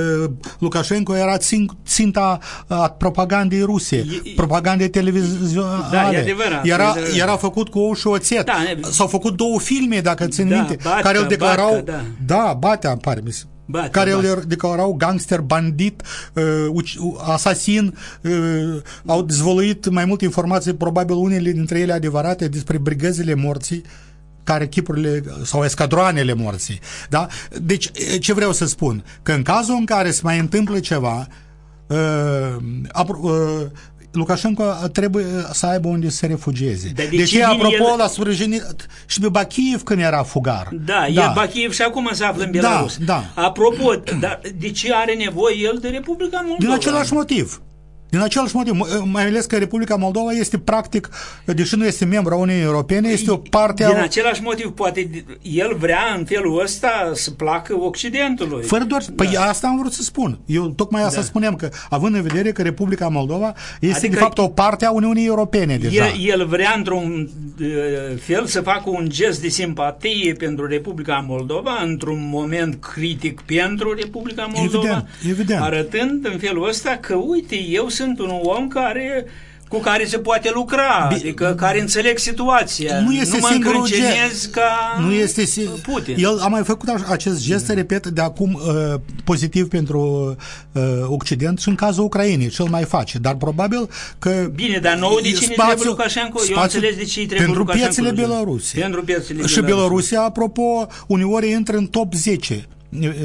Lukashenko era țin, ținta a propagandei ruse, E- propagandei televizionale. Da, e adevărat, Era, e adevărat. era făcut cu ou și oțet. Da, e- S-au făcut două filme, dacă țin Da, minte, Batea, care îl declarau... Batea, da. da, Batea, îmi pare mi se- Batea, care Batea. îl declarau gangster, bandit, uh, uci- uh, asasin, uh, au dezvăluit mai multe informații, probabil unele dintre ele adevărate, despre brigăzile morții, care chipurile sau escadroanele morții. Da? Deci, e, ce vreau să spun? Că în cazul în care se mai întâmplă ceva, uh, apro- uh, Lukashenko trebuie să aibă unde să se refugieze. Dar de deci, ce vine apropo, el- l-a sprijinit și pe Bachiev când era fugar. Da, da, el Bachiev și acum se află în Da, Belarus. da. Apropo, dar de ce are nevoie el de Republica Moldova? Din același motiv. Din același motiv, m- mai ales că Republica Moldova este practic, deși nu este membru a Uniunii Europene, este o parte Din a... același motiv, poate el vrea în felul ăsta să placă Occidentului. Fără doar, păi asta am vrut să spun. Eu tocmai asta Da. spuneam, că având în vedere că Republica Moldova este Adică de fapt o parte a Uniunii Europene deja. El, el vrea într-un uh, fel să facă un gest de simpatie pentru Republica Moldova într-un moment critic pentru Republica Moldova, Evident, evident. arătând în felul ăsta că, uite, eu sunt un om care cu care se poate lucra, Bi- adică care înțeleg situația. nu este nu mă singurul încrâncenez gest. ca Nu este si- Putin. El a mai făcut aș- acest gest, repet, de acum uh, pozitiv pentru uh, Occident și în cazul Ucrainei și îl mai face, dar probabil că Bine, dar nouă de cine trebuie Lukashenko? Eu înțeles de ce îi trebuie Pentru Lukashenko. piețele Belarusiei. Pentru piețele Și Belarusiei. Belarusia, apropo, uneori intră în top 10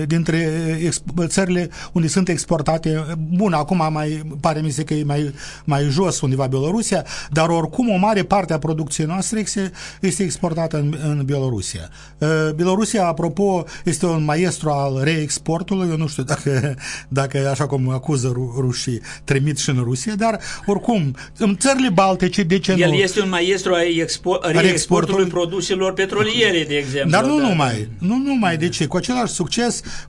dintre exp- țările unde sunt exportate, bun, acum mai pare mi se că e mai, mai jos undeva Belarusia, dar oricum o mare parte a producției noastre este, este exportată în, în Belarusia. Uh, Belarusia, apropo, este un maestru al reexportului, eu nu știu dacă, dacă așa cum acuză ru- rușii, trimit și în Rusia, dar oricum, în țările baltice, de ce El nu? este un maestru a expor- exportului- reexportului produselor petroliere, de exemplu. Dar nu da. numai, nu numai, de ce? Cu același succes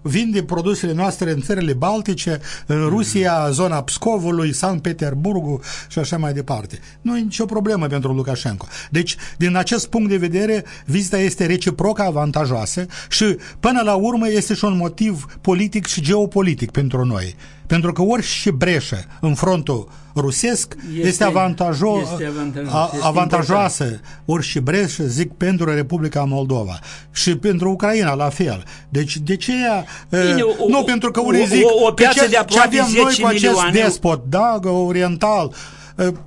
vinde produsele noastre în țările Baltice, în Rusia, zona Pscovului, Sankt Petersburgul și așa mai departe. Nu e nicio problemă pentru Lukashenko. Deci, din acest punct de vedere, vizita este reciproc avantajoasă și, până la urmă, este și un motiv politic și geopolitic pentru noi. Pentru că orice breșă în frontul rusesc este, Este- avantajo, este avantajos, a- este avantajoasă orice breșă, zic, pentru Republica Moldova și pentru Ucraina la fel. Deci de ce ea, Bine, uh, o- nu o- pentru că o- unii zic o- o că piață ce, de aproape ce avem noi 10 cu acest milioane- despot, da, oriental, uh,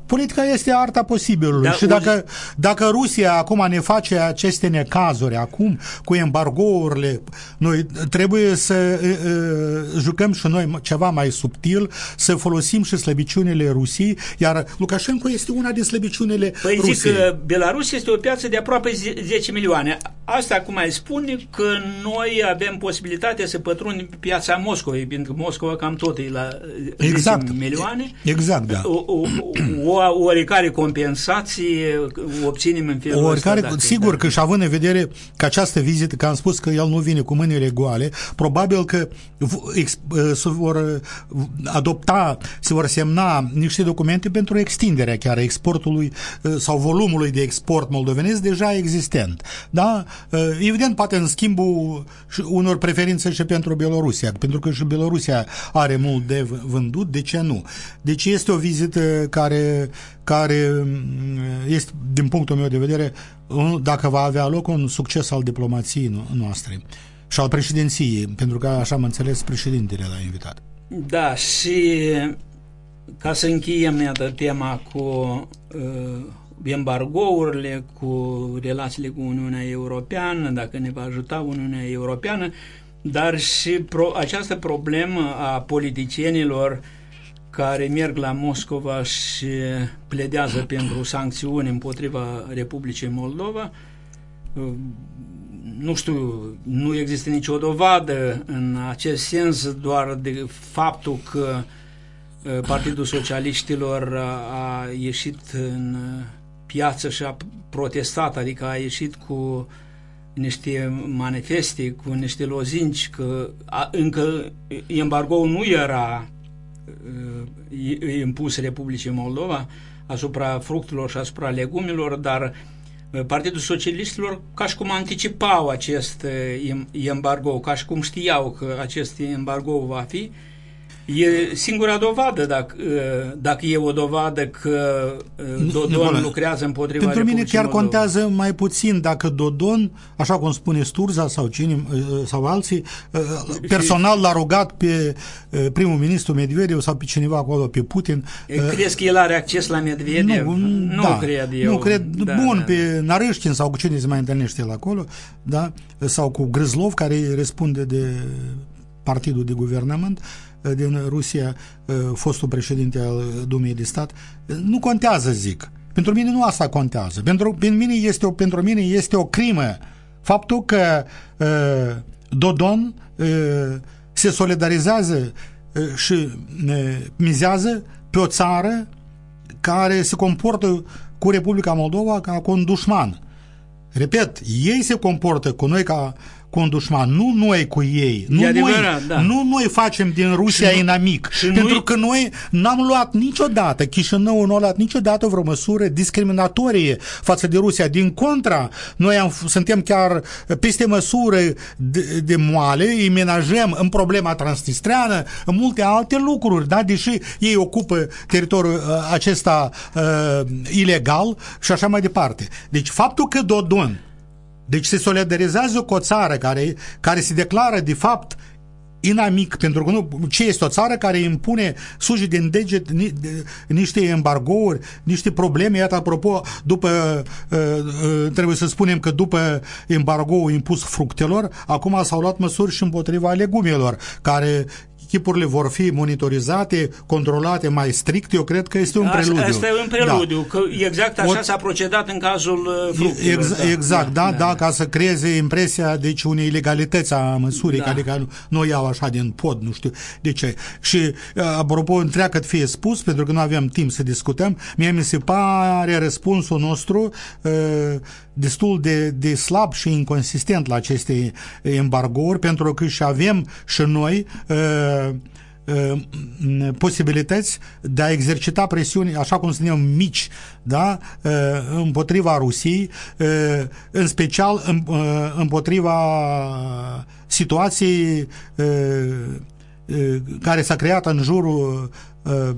Politica este arta posibilului Dar și o- dacă, dacă Rusia acum ne face aceste necazuri acum cu embargourile, noi trebuie să uh, uh, jucăm și noi ceva mai subtil, să folosim și slăbiciunile Rusiei, iar Lukashenko este una din slăbiciunile Păi Rusiei. zic că Belarus este o piață de aproape 10 milioane. Asta cum mai spune că noi avem posibilitatea să pătrundem pe piața Moscovei, pentru că Moscova cam tot e la 10 Exact. milioane. Exact, da. O, o, o, o oricare compensație obținem în felul Oricare, ăsta. dacă- sigur dacă- că și având în vedere că această vizită, că am spus că el nu vine cu mâinile goale, probabil că v- ex, se vor uh, adopta, se vor semna niște documente pentru extinderea chiar a exportului uh, sau volumului de export moldovenesc deja existent. Da? Uh, Evident, poate în schimbul și unor preferințe și pentru Bielorusia, pentru că și Bielorusia are mult de v- vândut, de ce nu? Deci este o vizită care, care mm, este, din punctul meu de vedere, un- dacă va avea loc un succes al diplomației no- noastre și al președinției, pentru că așa am înțeles președintele l-a invitat. Da, și ca să încheiem iată, tema cu uh, embargourile, cu relațiile cu Uniunea Europeană, dacă ne va ajuta Uniunea Europeană, dar și pro, această problemă a politicienilor care merg la Moscova și pledează pentru sancțiuni împotriva Republicii Moldova, uh, nu știu, nu există nicio dovadă în acest sens, doar de faptul că uh, Partidul Socialiștilor a, a ieșit în uh, piață și a protestat, adică a ieșit cu niște manifeste, cu niște lozinci, că a, încă embargoul nu era uh, i- impus Republicii Moldova asupra fructelor și asupra legumilor, dar uh, Partidul Socialiștilor ca și cum anticipau acest uh, em- embargo, ca și cum știau că acest embargo va fi, E singura dovadă, dacă, uh, dacă e o dovadă că uh, Dodon Nicolae, lucrează împotriva Pentru mine Republicii chiar Moldova. contează mai puțin dacă Dodon, așa cum spune Sturza sau cine uh, sau alții, uh, personal l-a rugat pe uh, primul ministru Medvedev sau pe cineva acolo, pe Putin. uh, Crezi că el are acces la Medvedev? nu da, cred eu. Nu cred, Da, bun, da, pe Narâștin sau cu cine se mai întâlnește el acolo, da? sau cu Grâzlov, care răspunde de partidul de guvernământ uh, din Rusia, uh, fostul președinte al Dumei de Stat. Nu contează, zic. Pentru mine nu asta contează. Pentru, pentru, mine, este o, pentru mine este o crimă faptul că uh, Dodon uh, se solidarizează uh, și uh, mizează pe o țară care se comportă cu Republica Moldova ca cu un dușman. Repet, ei se comportă cu noi ca cu cu un dușman, nu noi cu ei. Nu, adevărat, noi, da. nu noi facem din Rusia Și nu- inamic. și pentru noi- că noi n-am luat niciodată, Chișinău nu a luat niciodată vreo măsură discriminatorie față de Rusia. Din contra, noi am, suntem chiar peste măsură de, de moale, îi menajăm în problema transnistreană, în multe alte lucruri, da? deși ei ocupă teritoriul uh, acesta uh, ilegal și așa mai departe. Deci faptul că Dodon deci se solidarizează cu o țară care, care se declară de fapt inamic, pentru că nu, ce este o țară care impune suji din deget ni, de, niște embargouri, niște probleme, iată apropo, după uh, uh, trebuie să spunem că după embargoul impus fructelor, acum s-au luat măsuri și împotriva legumelor, care chipurile vor fi monitorizate, controlate mai strict, eu cred că este un preludiu. Asta e un preludiu, Da. că exact așa O- s-a procedat în cazul uh, fructelor. Ex, exact, da, da, da, ca să creeze impresia deci unei ilegalități a măsurii, Da. da. adică nu, nu o iau așa din pod, nu știu de ce. Și uh, apropo, întreagă fie spus, pentru că nu avem timp să discutăm, mie mi se pare răspunsul nostru uh, destul de, de slab și inconsistent la aceste embargouri, pentru că și avem și noi uh, uh, posibilități de a exercita presiuni, așa cum spunem, mici, da? uh, împotriva Rusiei, uh, în special în- uh, împotriva situației uh, uh, care s-a creat în jurul uh, uh,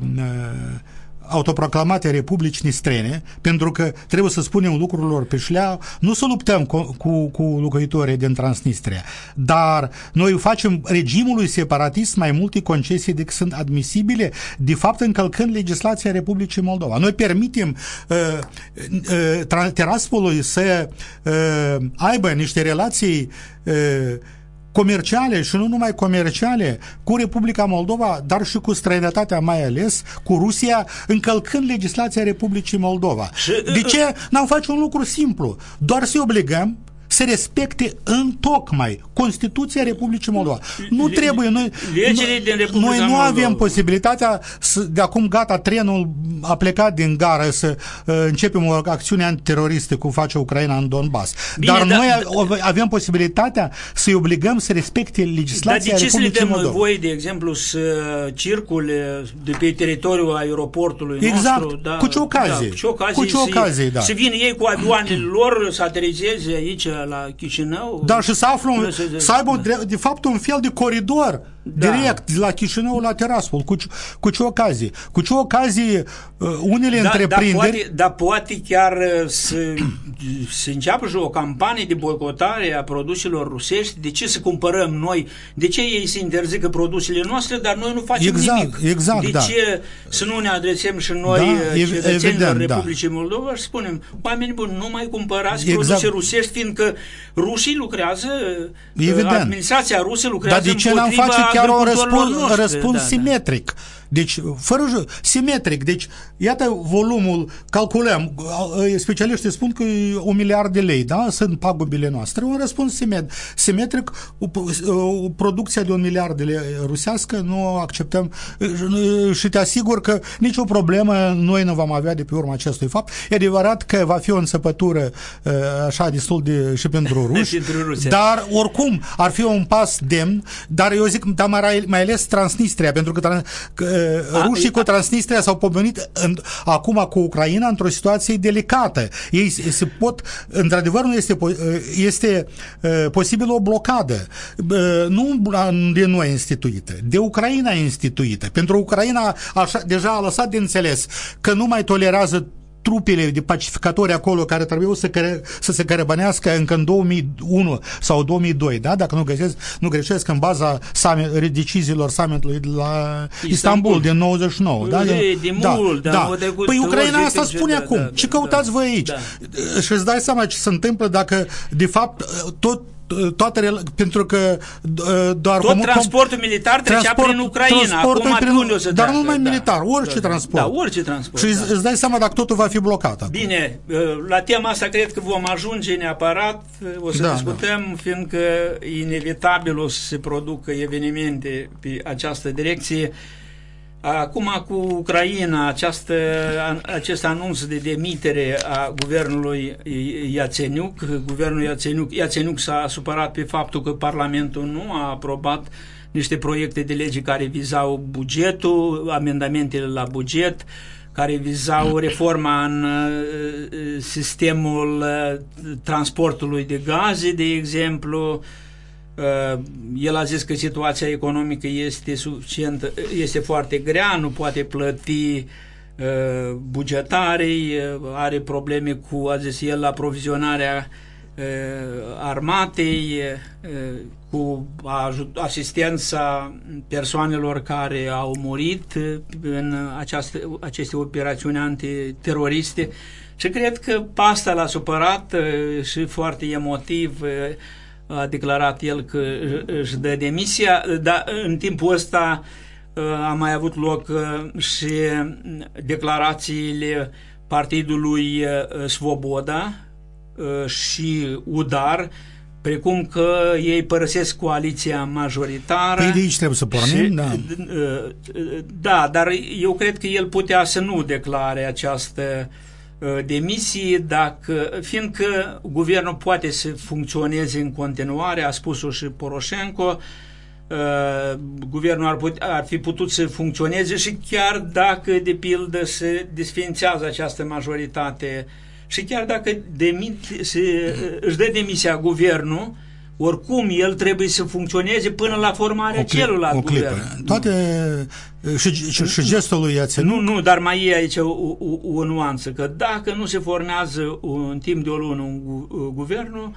autoproclamate Republici Nistrene, pentru că trebuie să spunem lucrurilor pe șleau, nu să luptăm cu, cu, cu locuitorii din Transnistria, dar noi facem regimului separatist mai multe concesii decât sunt admisibile, de fapt încălcând legislația Republicii Moldova. Noi permitem uh, uh, Tra- Tiraspolului să uh, aibă niște relații uh, comerciale și nu numai comerciale cu Republica Moldova, dar și cu străinătatea mai ales, cu Rusia, încălcând legislația Republicii Moldova. Și, De ce n-am face un lucru simplu? Doar să obligăm să respecte în tocmai Constituția Republicii Moldova. Nu Le- trebuie noi legile nu- din Republica noi nu Moldova. avem posibilitatea să, de acum gata trenul a plecat din gară să uh, începem o acțiune antiteroristă cum face Ucraina în Donbass. Bine, Dar da- noi a- avem posibilitatea să-i obligăm să respecte Dar legislația de ce să le Republicii dăm Moldova. voie, de exemplu, să circule de pe teritoriul aeroportului Exact. nostru? Da, Cu ce ocazie? Da, cu ce ocazie, Cu ce să- ocazie, da. Să vină ei cu avioanele lor, să aterizeze aici la Chișinău? Dar și să află, un, Să- să aibă de, de fapt un fel de coridor Da. direct de la Chișinău la Tiraspol. Cu, ce- cu ce ocazie? Cu ce ocazie uh, unele Da, dar, întreprinderi... poate, dar poate chiar uh, să, să înceapă și o campanie de boicotare a produselor rusești. De ce să cumpărăm noi? De ce ei se interzică produsele noastre, dar noi nu facem Exact, nimic? exact, De da. ce să nu ne adresem și noi, Da, uh, ev- cetățenilor evident, da. Republicii Moldova și spunem, oameni buni, nu mai cumpărați Exact. produse rusești, fiindcă rușii lucrează, uh, Evident. administrația rusă lucrează Dar de ce n-am împotriva face chiar un agricultorilor răspuns, noștri? răspuns Da, da. Simetric? Deci, fără ju- simetric. Deci, iată volumul, calculăm, uh, specialiștii spun că e un miliard de lei, da? Sunt pagubile noastre. Un răspuns simet- simetric, o, o producție de un miliard de lei rusească, nu o acceptăm Uh, și te asigur că nicio problemă noi nu vom avea de pe urma acestui fapt. E adevărat că va fi o înțepătură uh, așa destul de și pentru ruși, Pentru Rusia. dar oricum ar fi un pas demn, dar eu zic, dar mai, mai ales Transnistria, pentru că, tran, că A, rușii a- cu Transnistria s-au pomenit în, acum cu Ucraina într-o situație delicată. Ei se se pot, într-adevăr nu este, po- este uh, posibil o blocadă, uh, nu de noi instituită, de Ucraina instituită. Pentru Ucraina așa, deja a lăsat de înțeles că nu mai tolerează trupele de pacificatori acolo care trebuiau să, care, să se cărăbănească încă în 2001 sau 2002, da? dacă nu, găsesc, nu greșesc, în baza summit, deciziilor summitului de la Istanbul, Istanbul. din 99. Da? De- de mult, dar au trecut Păi Ucraina 20 asta de- spune da, acum. da, ce da, căutați voi aici? da. Și îți dai seama ce se întâmplă dacă, de fapt, tot toate rela- pentru că uh, doar Tot transportul militar trecea transport- prin Ucraina. transportul Acum prin- pe unde o să Dar treacă? nu numai Da. militar, orice Da, transport. Da, orice transport. Și da. îți îți dai seama dacă totul va fi blocat acum. Bine, uh, la tema asta cred că vom ajunge neapărat, uh, o să Da, discutăm, fiindcă inevitabil o să se producă evenimente pe această direcție. Acum cu Ucraina, această, acest anunț de demitere a guvernului Iațeniuc, guvernul Iațeniuc, Iațeniuc s-a supărat pe faptul că Parlamentul nu a aprobat niște proiecte de lege care vizau bugetul, amendamentele la buget, care vizau reforma în uh, sistemul uh, transportului de gaze, de exemplu, Uh, el a zis că situația economică este suficient, este foarte grea, nu poate plăti uh, bugetarii, uh, are probleme cu, a zis el, aprovizionarea armatei, cu asistența persoanelor care au murit în această, aceste operațiuni antiteroriste. Și cred că asta l-a supărat și foarte emotiv a declarat el că își dă demisia, dar în timpul ăsta a mai avut loc și declarațiile partidului Svoboda și UDAR, precum că ei părăsesc coaliția majoritară. Păi de aici trebuie să pornim, și, da. Da, dar eu cred că el putea să nu declare această uh, Uh, demisii, dacă, fiindcă guvernul poate să funcționeze în continuare, a spus-o și Poroșenko, uh, guvernul ar, put, ar fi putut să funcționeze și chiar dacă, de pildă, se desfințează această majoritate și chiar dacă demit, se, își dă demisia guvernul, oricum el trebuie să funcționeze până la formarea clip, celuilalt o clipă. guvern. Toate și, și, și gestul lui ținut. Nu, nu, dar mai e aici o, o, o nuanță, că dacă nu se formează în timp de o lună un guvernul, Uh,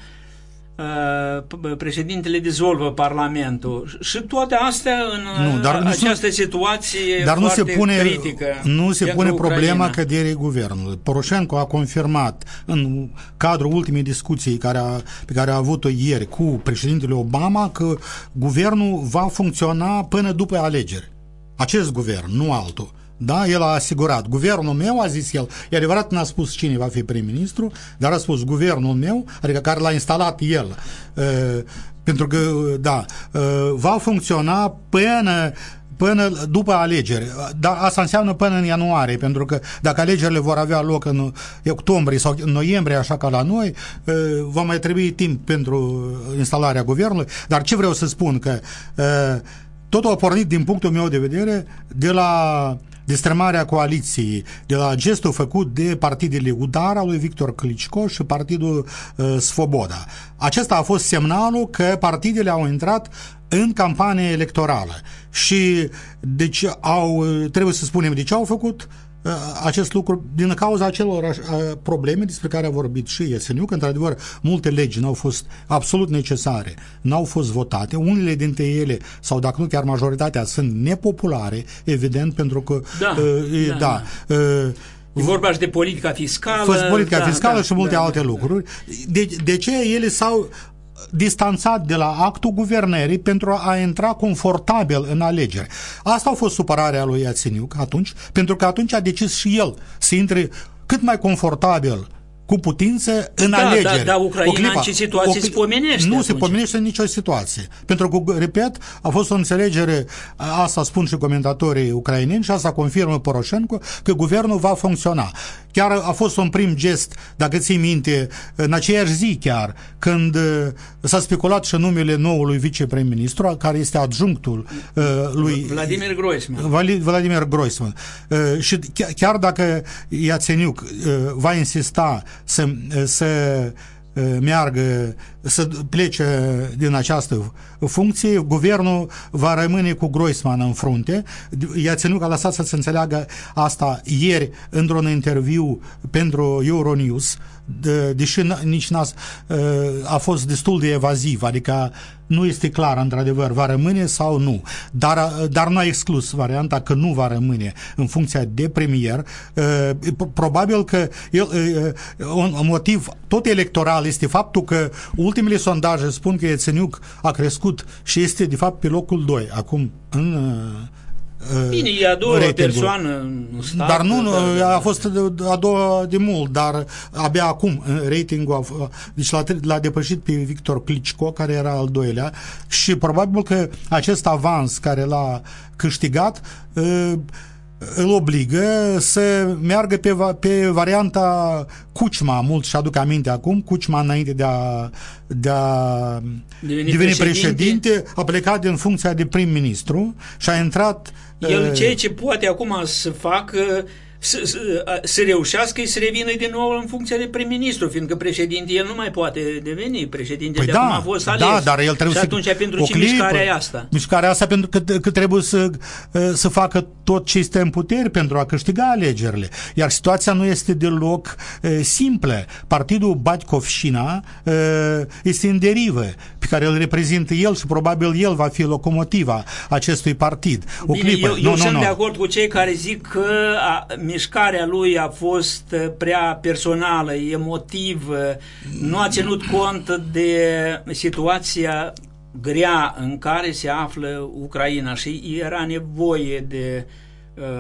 președintele dizolvă Parlamentul și toate astea în nu, dar această nu, situație dar nu se pune, critică Nu se pune problema căderii guvernului. Poroșenko a confirmat în cadrul ultimei discuții care a, pe care a avut-o ieri cu președintele Obama că guvernul va funcționa până după alegeri. Acest guvern, nu altul. Da, el a asigurat. Guvernul meu, a zis el, e adevărat n-a spus cine va fi prim-ministru, dar a spus guvernul meu, adică care l-a instalat el, uh, pentru că, da, uh, va funcționa până până după alegeri. Dar asta înseamnă până în ianuarie, pentru că dacă alegerile vor avea loc în octombrie sau în noiembrie, așa ca la noi, va mai trebui timp pentru instalarea guvernului. Dar ce vreau să spun că totul a pornit din punctul meu de vedere de la destrămarea coaliției, de la gestul făcut de partidele UDAR al lui Victor Clicico și partidul uh, Svoboda. Acesta a fost semnalul că partidele au intrat în campanie electorală și deci au, trebuie să spunem de ce au făcut Uh, acest lucru din cauza acelor uh, probleme despre care a vorbit și Eseniu, că într-adevăr multe legi n-au fost absolut necesare, n-au fost votate, unele dintre ele, sau dacă nu chiar majoritatea, sunt nepopulare, evident, pentru că da, uh, da, da, da. Uh, E vorba și de politica fiscală. Fost politica da, fiscală da, și multe da, alte da, lucruri. De, de ce ele s-au distanțat de la actul guvernării pentru a intra confortabil în alegeri. Asta a fost supărarea lui Iaținiuc atunci, pentru că atunci a decis și el să intre cât mai confortabil cu putință în da, alegeri. Da, dar Ucraina clipa, în ce situație o, se pomenește Nu atunci. se pomenește în nicio situație. Pentru că, repet, a fost o înțelegere, asta spun și comentatorii ucraineni și asta confirmă Poroșenko, că guvernul va funcționa. Chiar a fost un prim gest, dacă ții minte, în aceeași zi chiar, când uh, s-a speculat și numele noului viceprim-ministru, care este adjunctul uh, lui Vladimir Groisman. Vladimir Groisman. Uh, și chiar dacă Iațeniuc uh, va insista să, să meargă, să plece din această funcție, guvernul va rămâne cu Groisman în frunte. Iațenuc a lăsat să se înțeleagă asta ieri într-un interviu pentru Euronews, de, deși nici n-a, a fost destul de evaziv, adică nu este clar, într-adevăr, va rămâne sau nu. Dar, dar nu a exclus varianta că nu va rămâne în funcția de premier. Probabil că el, un motiv tot electoral este faptul că ultimele sondaje spun că Iețeniuc a crescut și este, de fapt, pe locul 2 acum în Bine, e a doua ratingul. persoană în stat. Dar nu, a fost a doua de mult, dar abia acum ratingul a, deci l-a, l-a depășit pe Victor Klitschko, care era al doilea și probabil că acest avans care l-a câștigat îl obligă să meargă pe, pe varianta Cucma, mult și aduc aminte acum, Cucma înainte de a, de a deveni, deveni președinte. președinte, a plecat din funcția de prim-ministru și a intrat... El uh, ceea ce poate acum să facă să, să, să reușească să revină din nou în funcția de prim-ministru, fiindcă președinte el nu mai poate deveni președinte, păi de da, acum a fost ales. Da, dar el trebuie și atunci să, pentru ce clipă, mișcarea e asta? Mișcarea asta pentru că, că trebuie să, să facă tot ce este în putere pentru a câștiga alegerile. Iar situația nu este deloc simplă. Partidul Batcovșina este în derivă, pe care îl reprezintă el și probabil el va fi locomotiva acestui partid. O Bine, clipă. Eu, eu nu, sunt nu, de acord cu cei care zic că a, mișcarea lui a fost uh, prea personală, emotivă, nu a ținut cont de situația grea în care se află Ucraina și era nevoie de uh, Uh,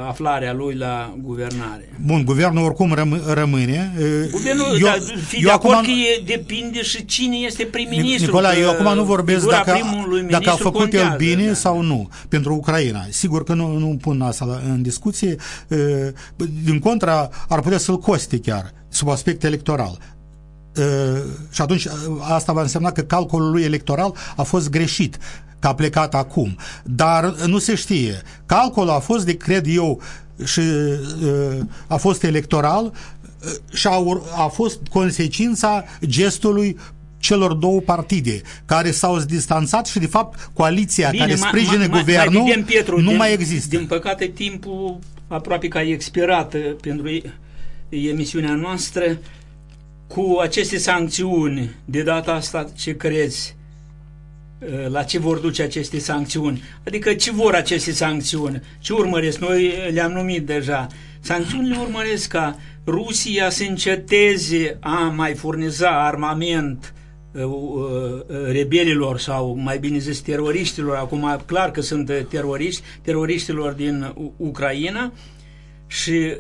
aflarea lui la guvernare. Bun, guvernul oricum răm rămâne. Uh, guvernul, eu, dar fi eu de acord acum, că e, depinde și cine este prim-ministru. Nicola, eu acum nu vorbesc dacă, dacă a făcut contează, el bine da. sau nu pentru Ucraina. Sigur că nu, nu pun asta în discuție. Uh, din contra, ar putea să-l coste chiar, sub aspect electoral. Și atunci asta va însemna că calculul lui electoral a fost greșit că a plecat acum. Dar nu se știe. Calculul a fost, de cred eu, și uh, a fost electoral uh, și a, a fost consecința gestului celor două partide care s-au distanțat și de fapt coaliția Bine, care sprijină ma, guvernul mai, Pietru, nu din, mai există. Din păcate timpul aproape că a expirat uh, pentru emisiunea noastră cu aceste sancțiuni de data asta ce crezi la ce vor duce aceste sancțiuni. Adică ce vor aceste sancțiuni? Ce urmăresc? Noi le-am numit deja. Sancțiunile urmăresc ca Rusia să înceteze a mai furniza armament uh, uh, rebelilor sau mai bine zis teroriștilor, acum clar că sunt teroriști, teroriștilor din Ucraina și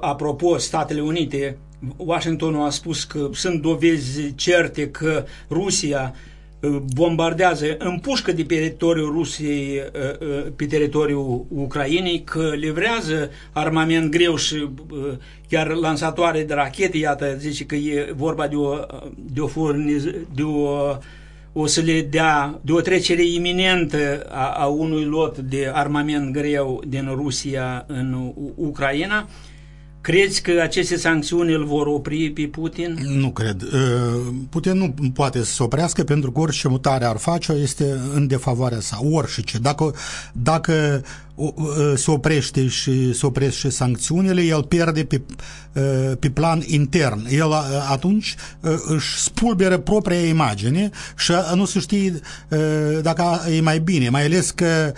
apropo, Statele Unite, Washingtonul a spus că sunt dovezi certe că Rusia bombardează, împușcă de pe teritoriul Rusiei uh, uh, pe teritoriul Ucrainei, că livrează armament greu și uh, chiar lansatoare de rachete, iată, zice că e vorba de o, de o, furniz, de o o să le dea de o trecere iminentă a, a unui lot de armament greu din Rusia în Ucraina. Crezi că aceste sancțiuni îl vor opri pe Putin? Nu cred. Uh, Putin nu poate să se oprească pentru că orice mutare ar face este în defavoarea sa, orice. Dacă, dacă se oprește și se oprește și sancțiunile, el pierde pe, pe plan intern. El atunci își spulberă propria imagine și nu se știe dacă e mai bine, mai ales că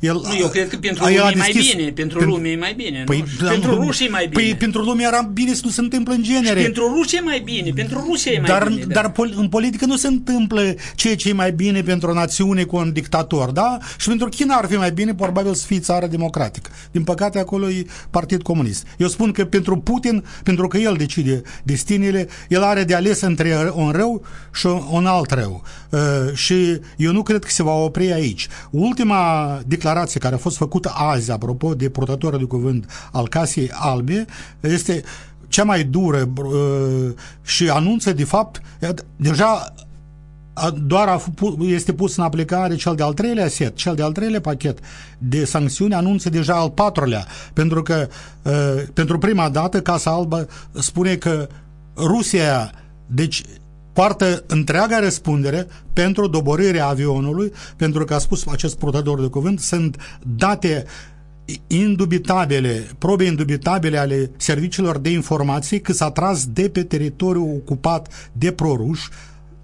el... Nu, eu cred că pentru lume e mai bine, pentru pen, lume e mai bine, păi, nu? pentru ruși e mai bine. Păi pentru lume era bine să nu se întâmplă în genere. Și pentru ruși e mai bine, pentru Rusia e mai dar, bine. Da. Dar în politică nu se întâmplă ceea ce e mai bine pentru o națiune cu un dictator, da? Și pentru China ar fi mai bine probabil să fie țară democratică. Din păcate, acolo e Partid Comunist. Eu spun că pentru Putin, pentru că el decide destinele, el are de ales între un rău și un alt rău. Uh, și eu nu cred că se va opri aici. Ultima declarație care a fost făcută azi, apropo de purtătorul de cuvânt al Casei Albe, este cea mai dură uh, și anunță de fapt deja doar este pus în aplicare cel de-al treilea set, cel de-al treilea pachet de sancțiuni anunță deja al patrulea, pentru că pentru prima dată Casa Albă spune că Rusia, deci poartă întreaga răspundere pentru doborirea avionului, pentru că a spus acest purtător de cuvânt, sunt date indubitabile, probe indubitabile ale serviciilor de informații că s-a tras de pe teritoriul ocupat de proruși,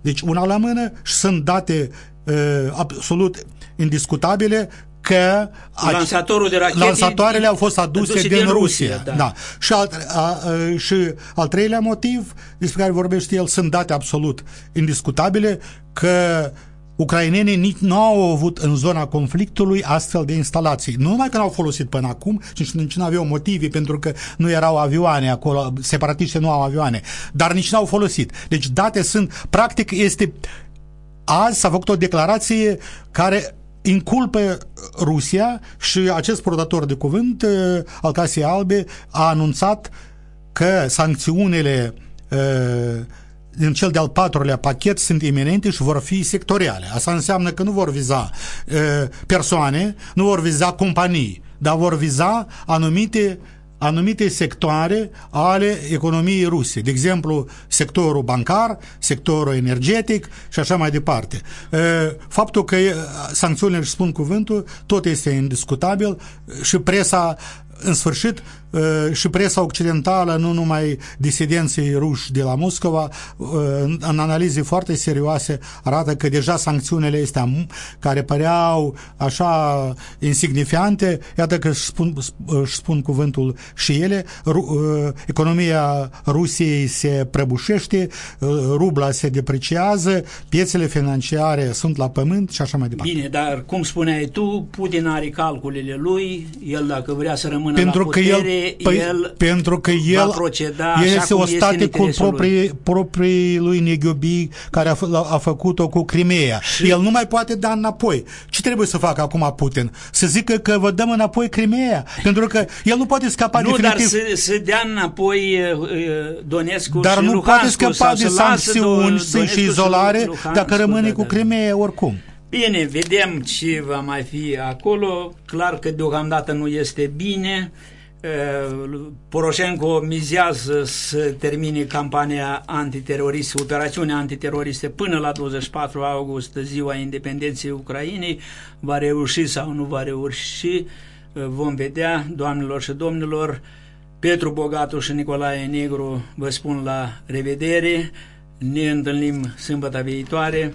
deci una la mână și sunt date uh, absolut indiscutabile că lansatorul de rachete lansatoarele au fost aduse, aduse din, din Rusia. Rusia da. Da. Și, al, a, a, și al treilea motiv despre care vorbește el sunt date absolut indiscutabile că ucrainenii nici nu au avut în zona conflictului astfel de instalații. Nu numai că n-au folosit până acum, ci nici nu aveau motive pentru că nu erau avioane acolo, separatiștii nu au avioane, dar nici n-au folosit. Deci date sunt, practic este, azi s-a făcut o declarație care inculpe Rusia și acest purtător de cuvânt uh, al Casei Albe a anunțat că sancțiunile uh, din cel de-al patrulea pachet sunt iminente și vor fi sectoriale. Asta înseamnă că nu vor viza uh, persoane, nu vor viza companii, dar vor viza anumite anumite sectoare ale economiei ruse, de exemplu sectorul bancar, sectorul energetic și așa mai departe. Faptul că sancțiunile își spun cuvântul, tot este indiscutabil și presa în sfârșit Uh, și presa occidentală, nu numai disidenții ruși de la Moscova, uh, în analize foarte serioase arată că deja sancțiunile astea care păreau așa insignifiante, iată că își spun, își spun cuvântul și ele, uh, economia Rusiei se prăbușește, rubla se depreciază, piețele financiare sunt la pământ și așa mai departe. Bine, dar cum spuneai tu, Putin are calculele lui, el dacă vrea să rămână Pentru la putere, că el păi, el pentru că el va proceda el așa este cum ostate cu este proprii, proprii lui negiobii care a, f- a făcut-o cu Crimea. Și... El nu mai poate da înapoi. Ce trebuie să facă acum Putin? Să zică că vă dăm înapoi Crimea? Pentru că el nu poate scapa nu, definitiv. dar să, să dea înapoi uh, Donetskul Dar și nu Luhanskul, poate scăpa sau de să sancțiuni lasă și izolare Luhanskul, dacă rămâne da, cu da. Crimea oricum. Bine, vedem ce va mai fi acolo. Clar că deocamdată nu este bine. Uh, Poroșenko mizează să termine campania antiteroristă, operațiunea antiteroristă până la 24 august, ziua independenței Ucrainei. Va reuși sau nu va reuși, uh, vom vedea, doamnelor și domnilor. Petru Bogatu și Nicolae Negru vă spun la revedere. Ne întâlnim sâmbătă viitoare.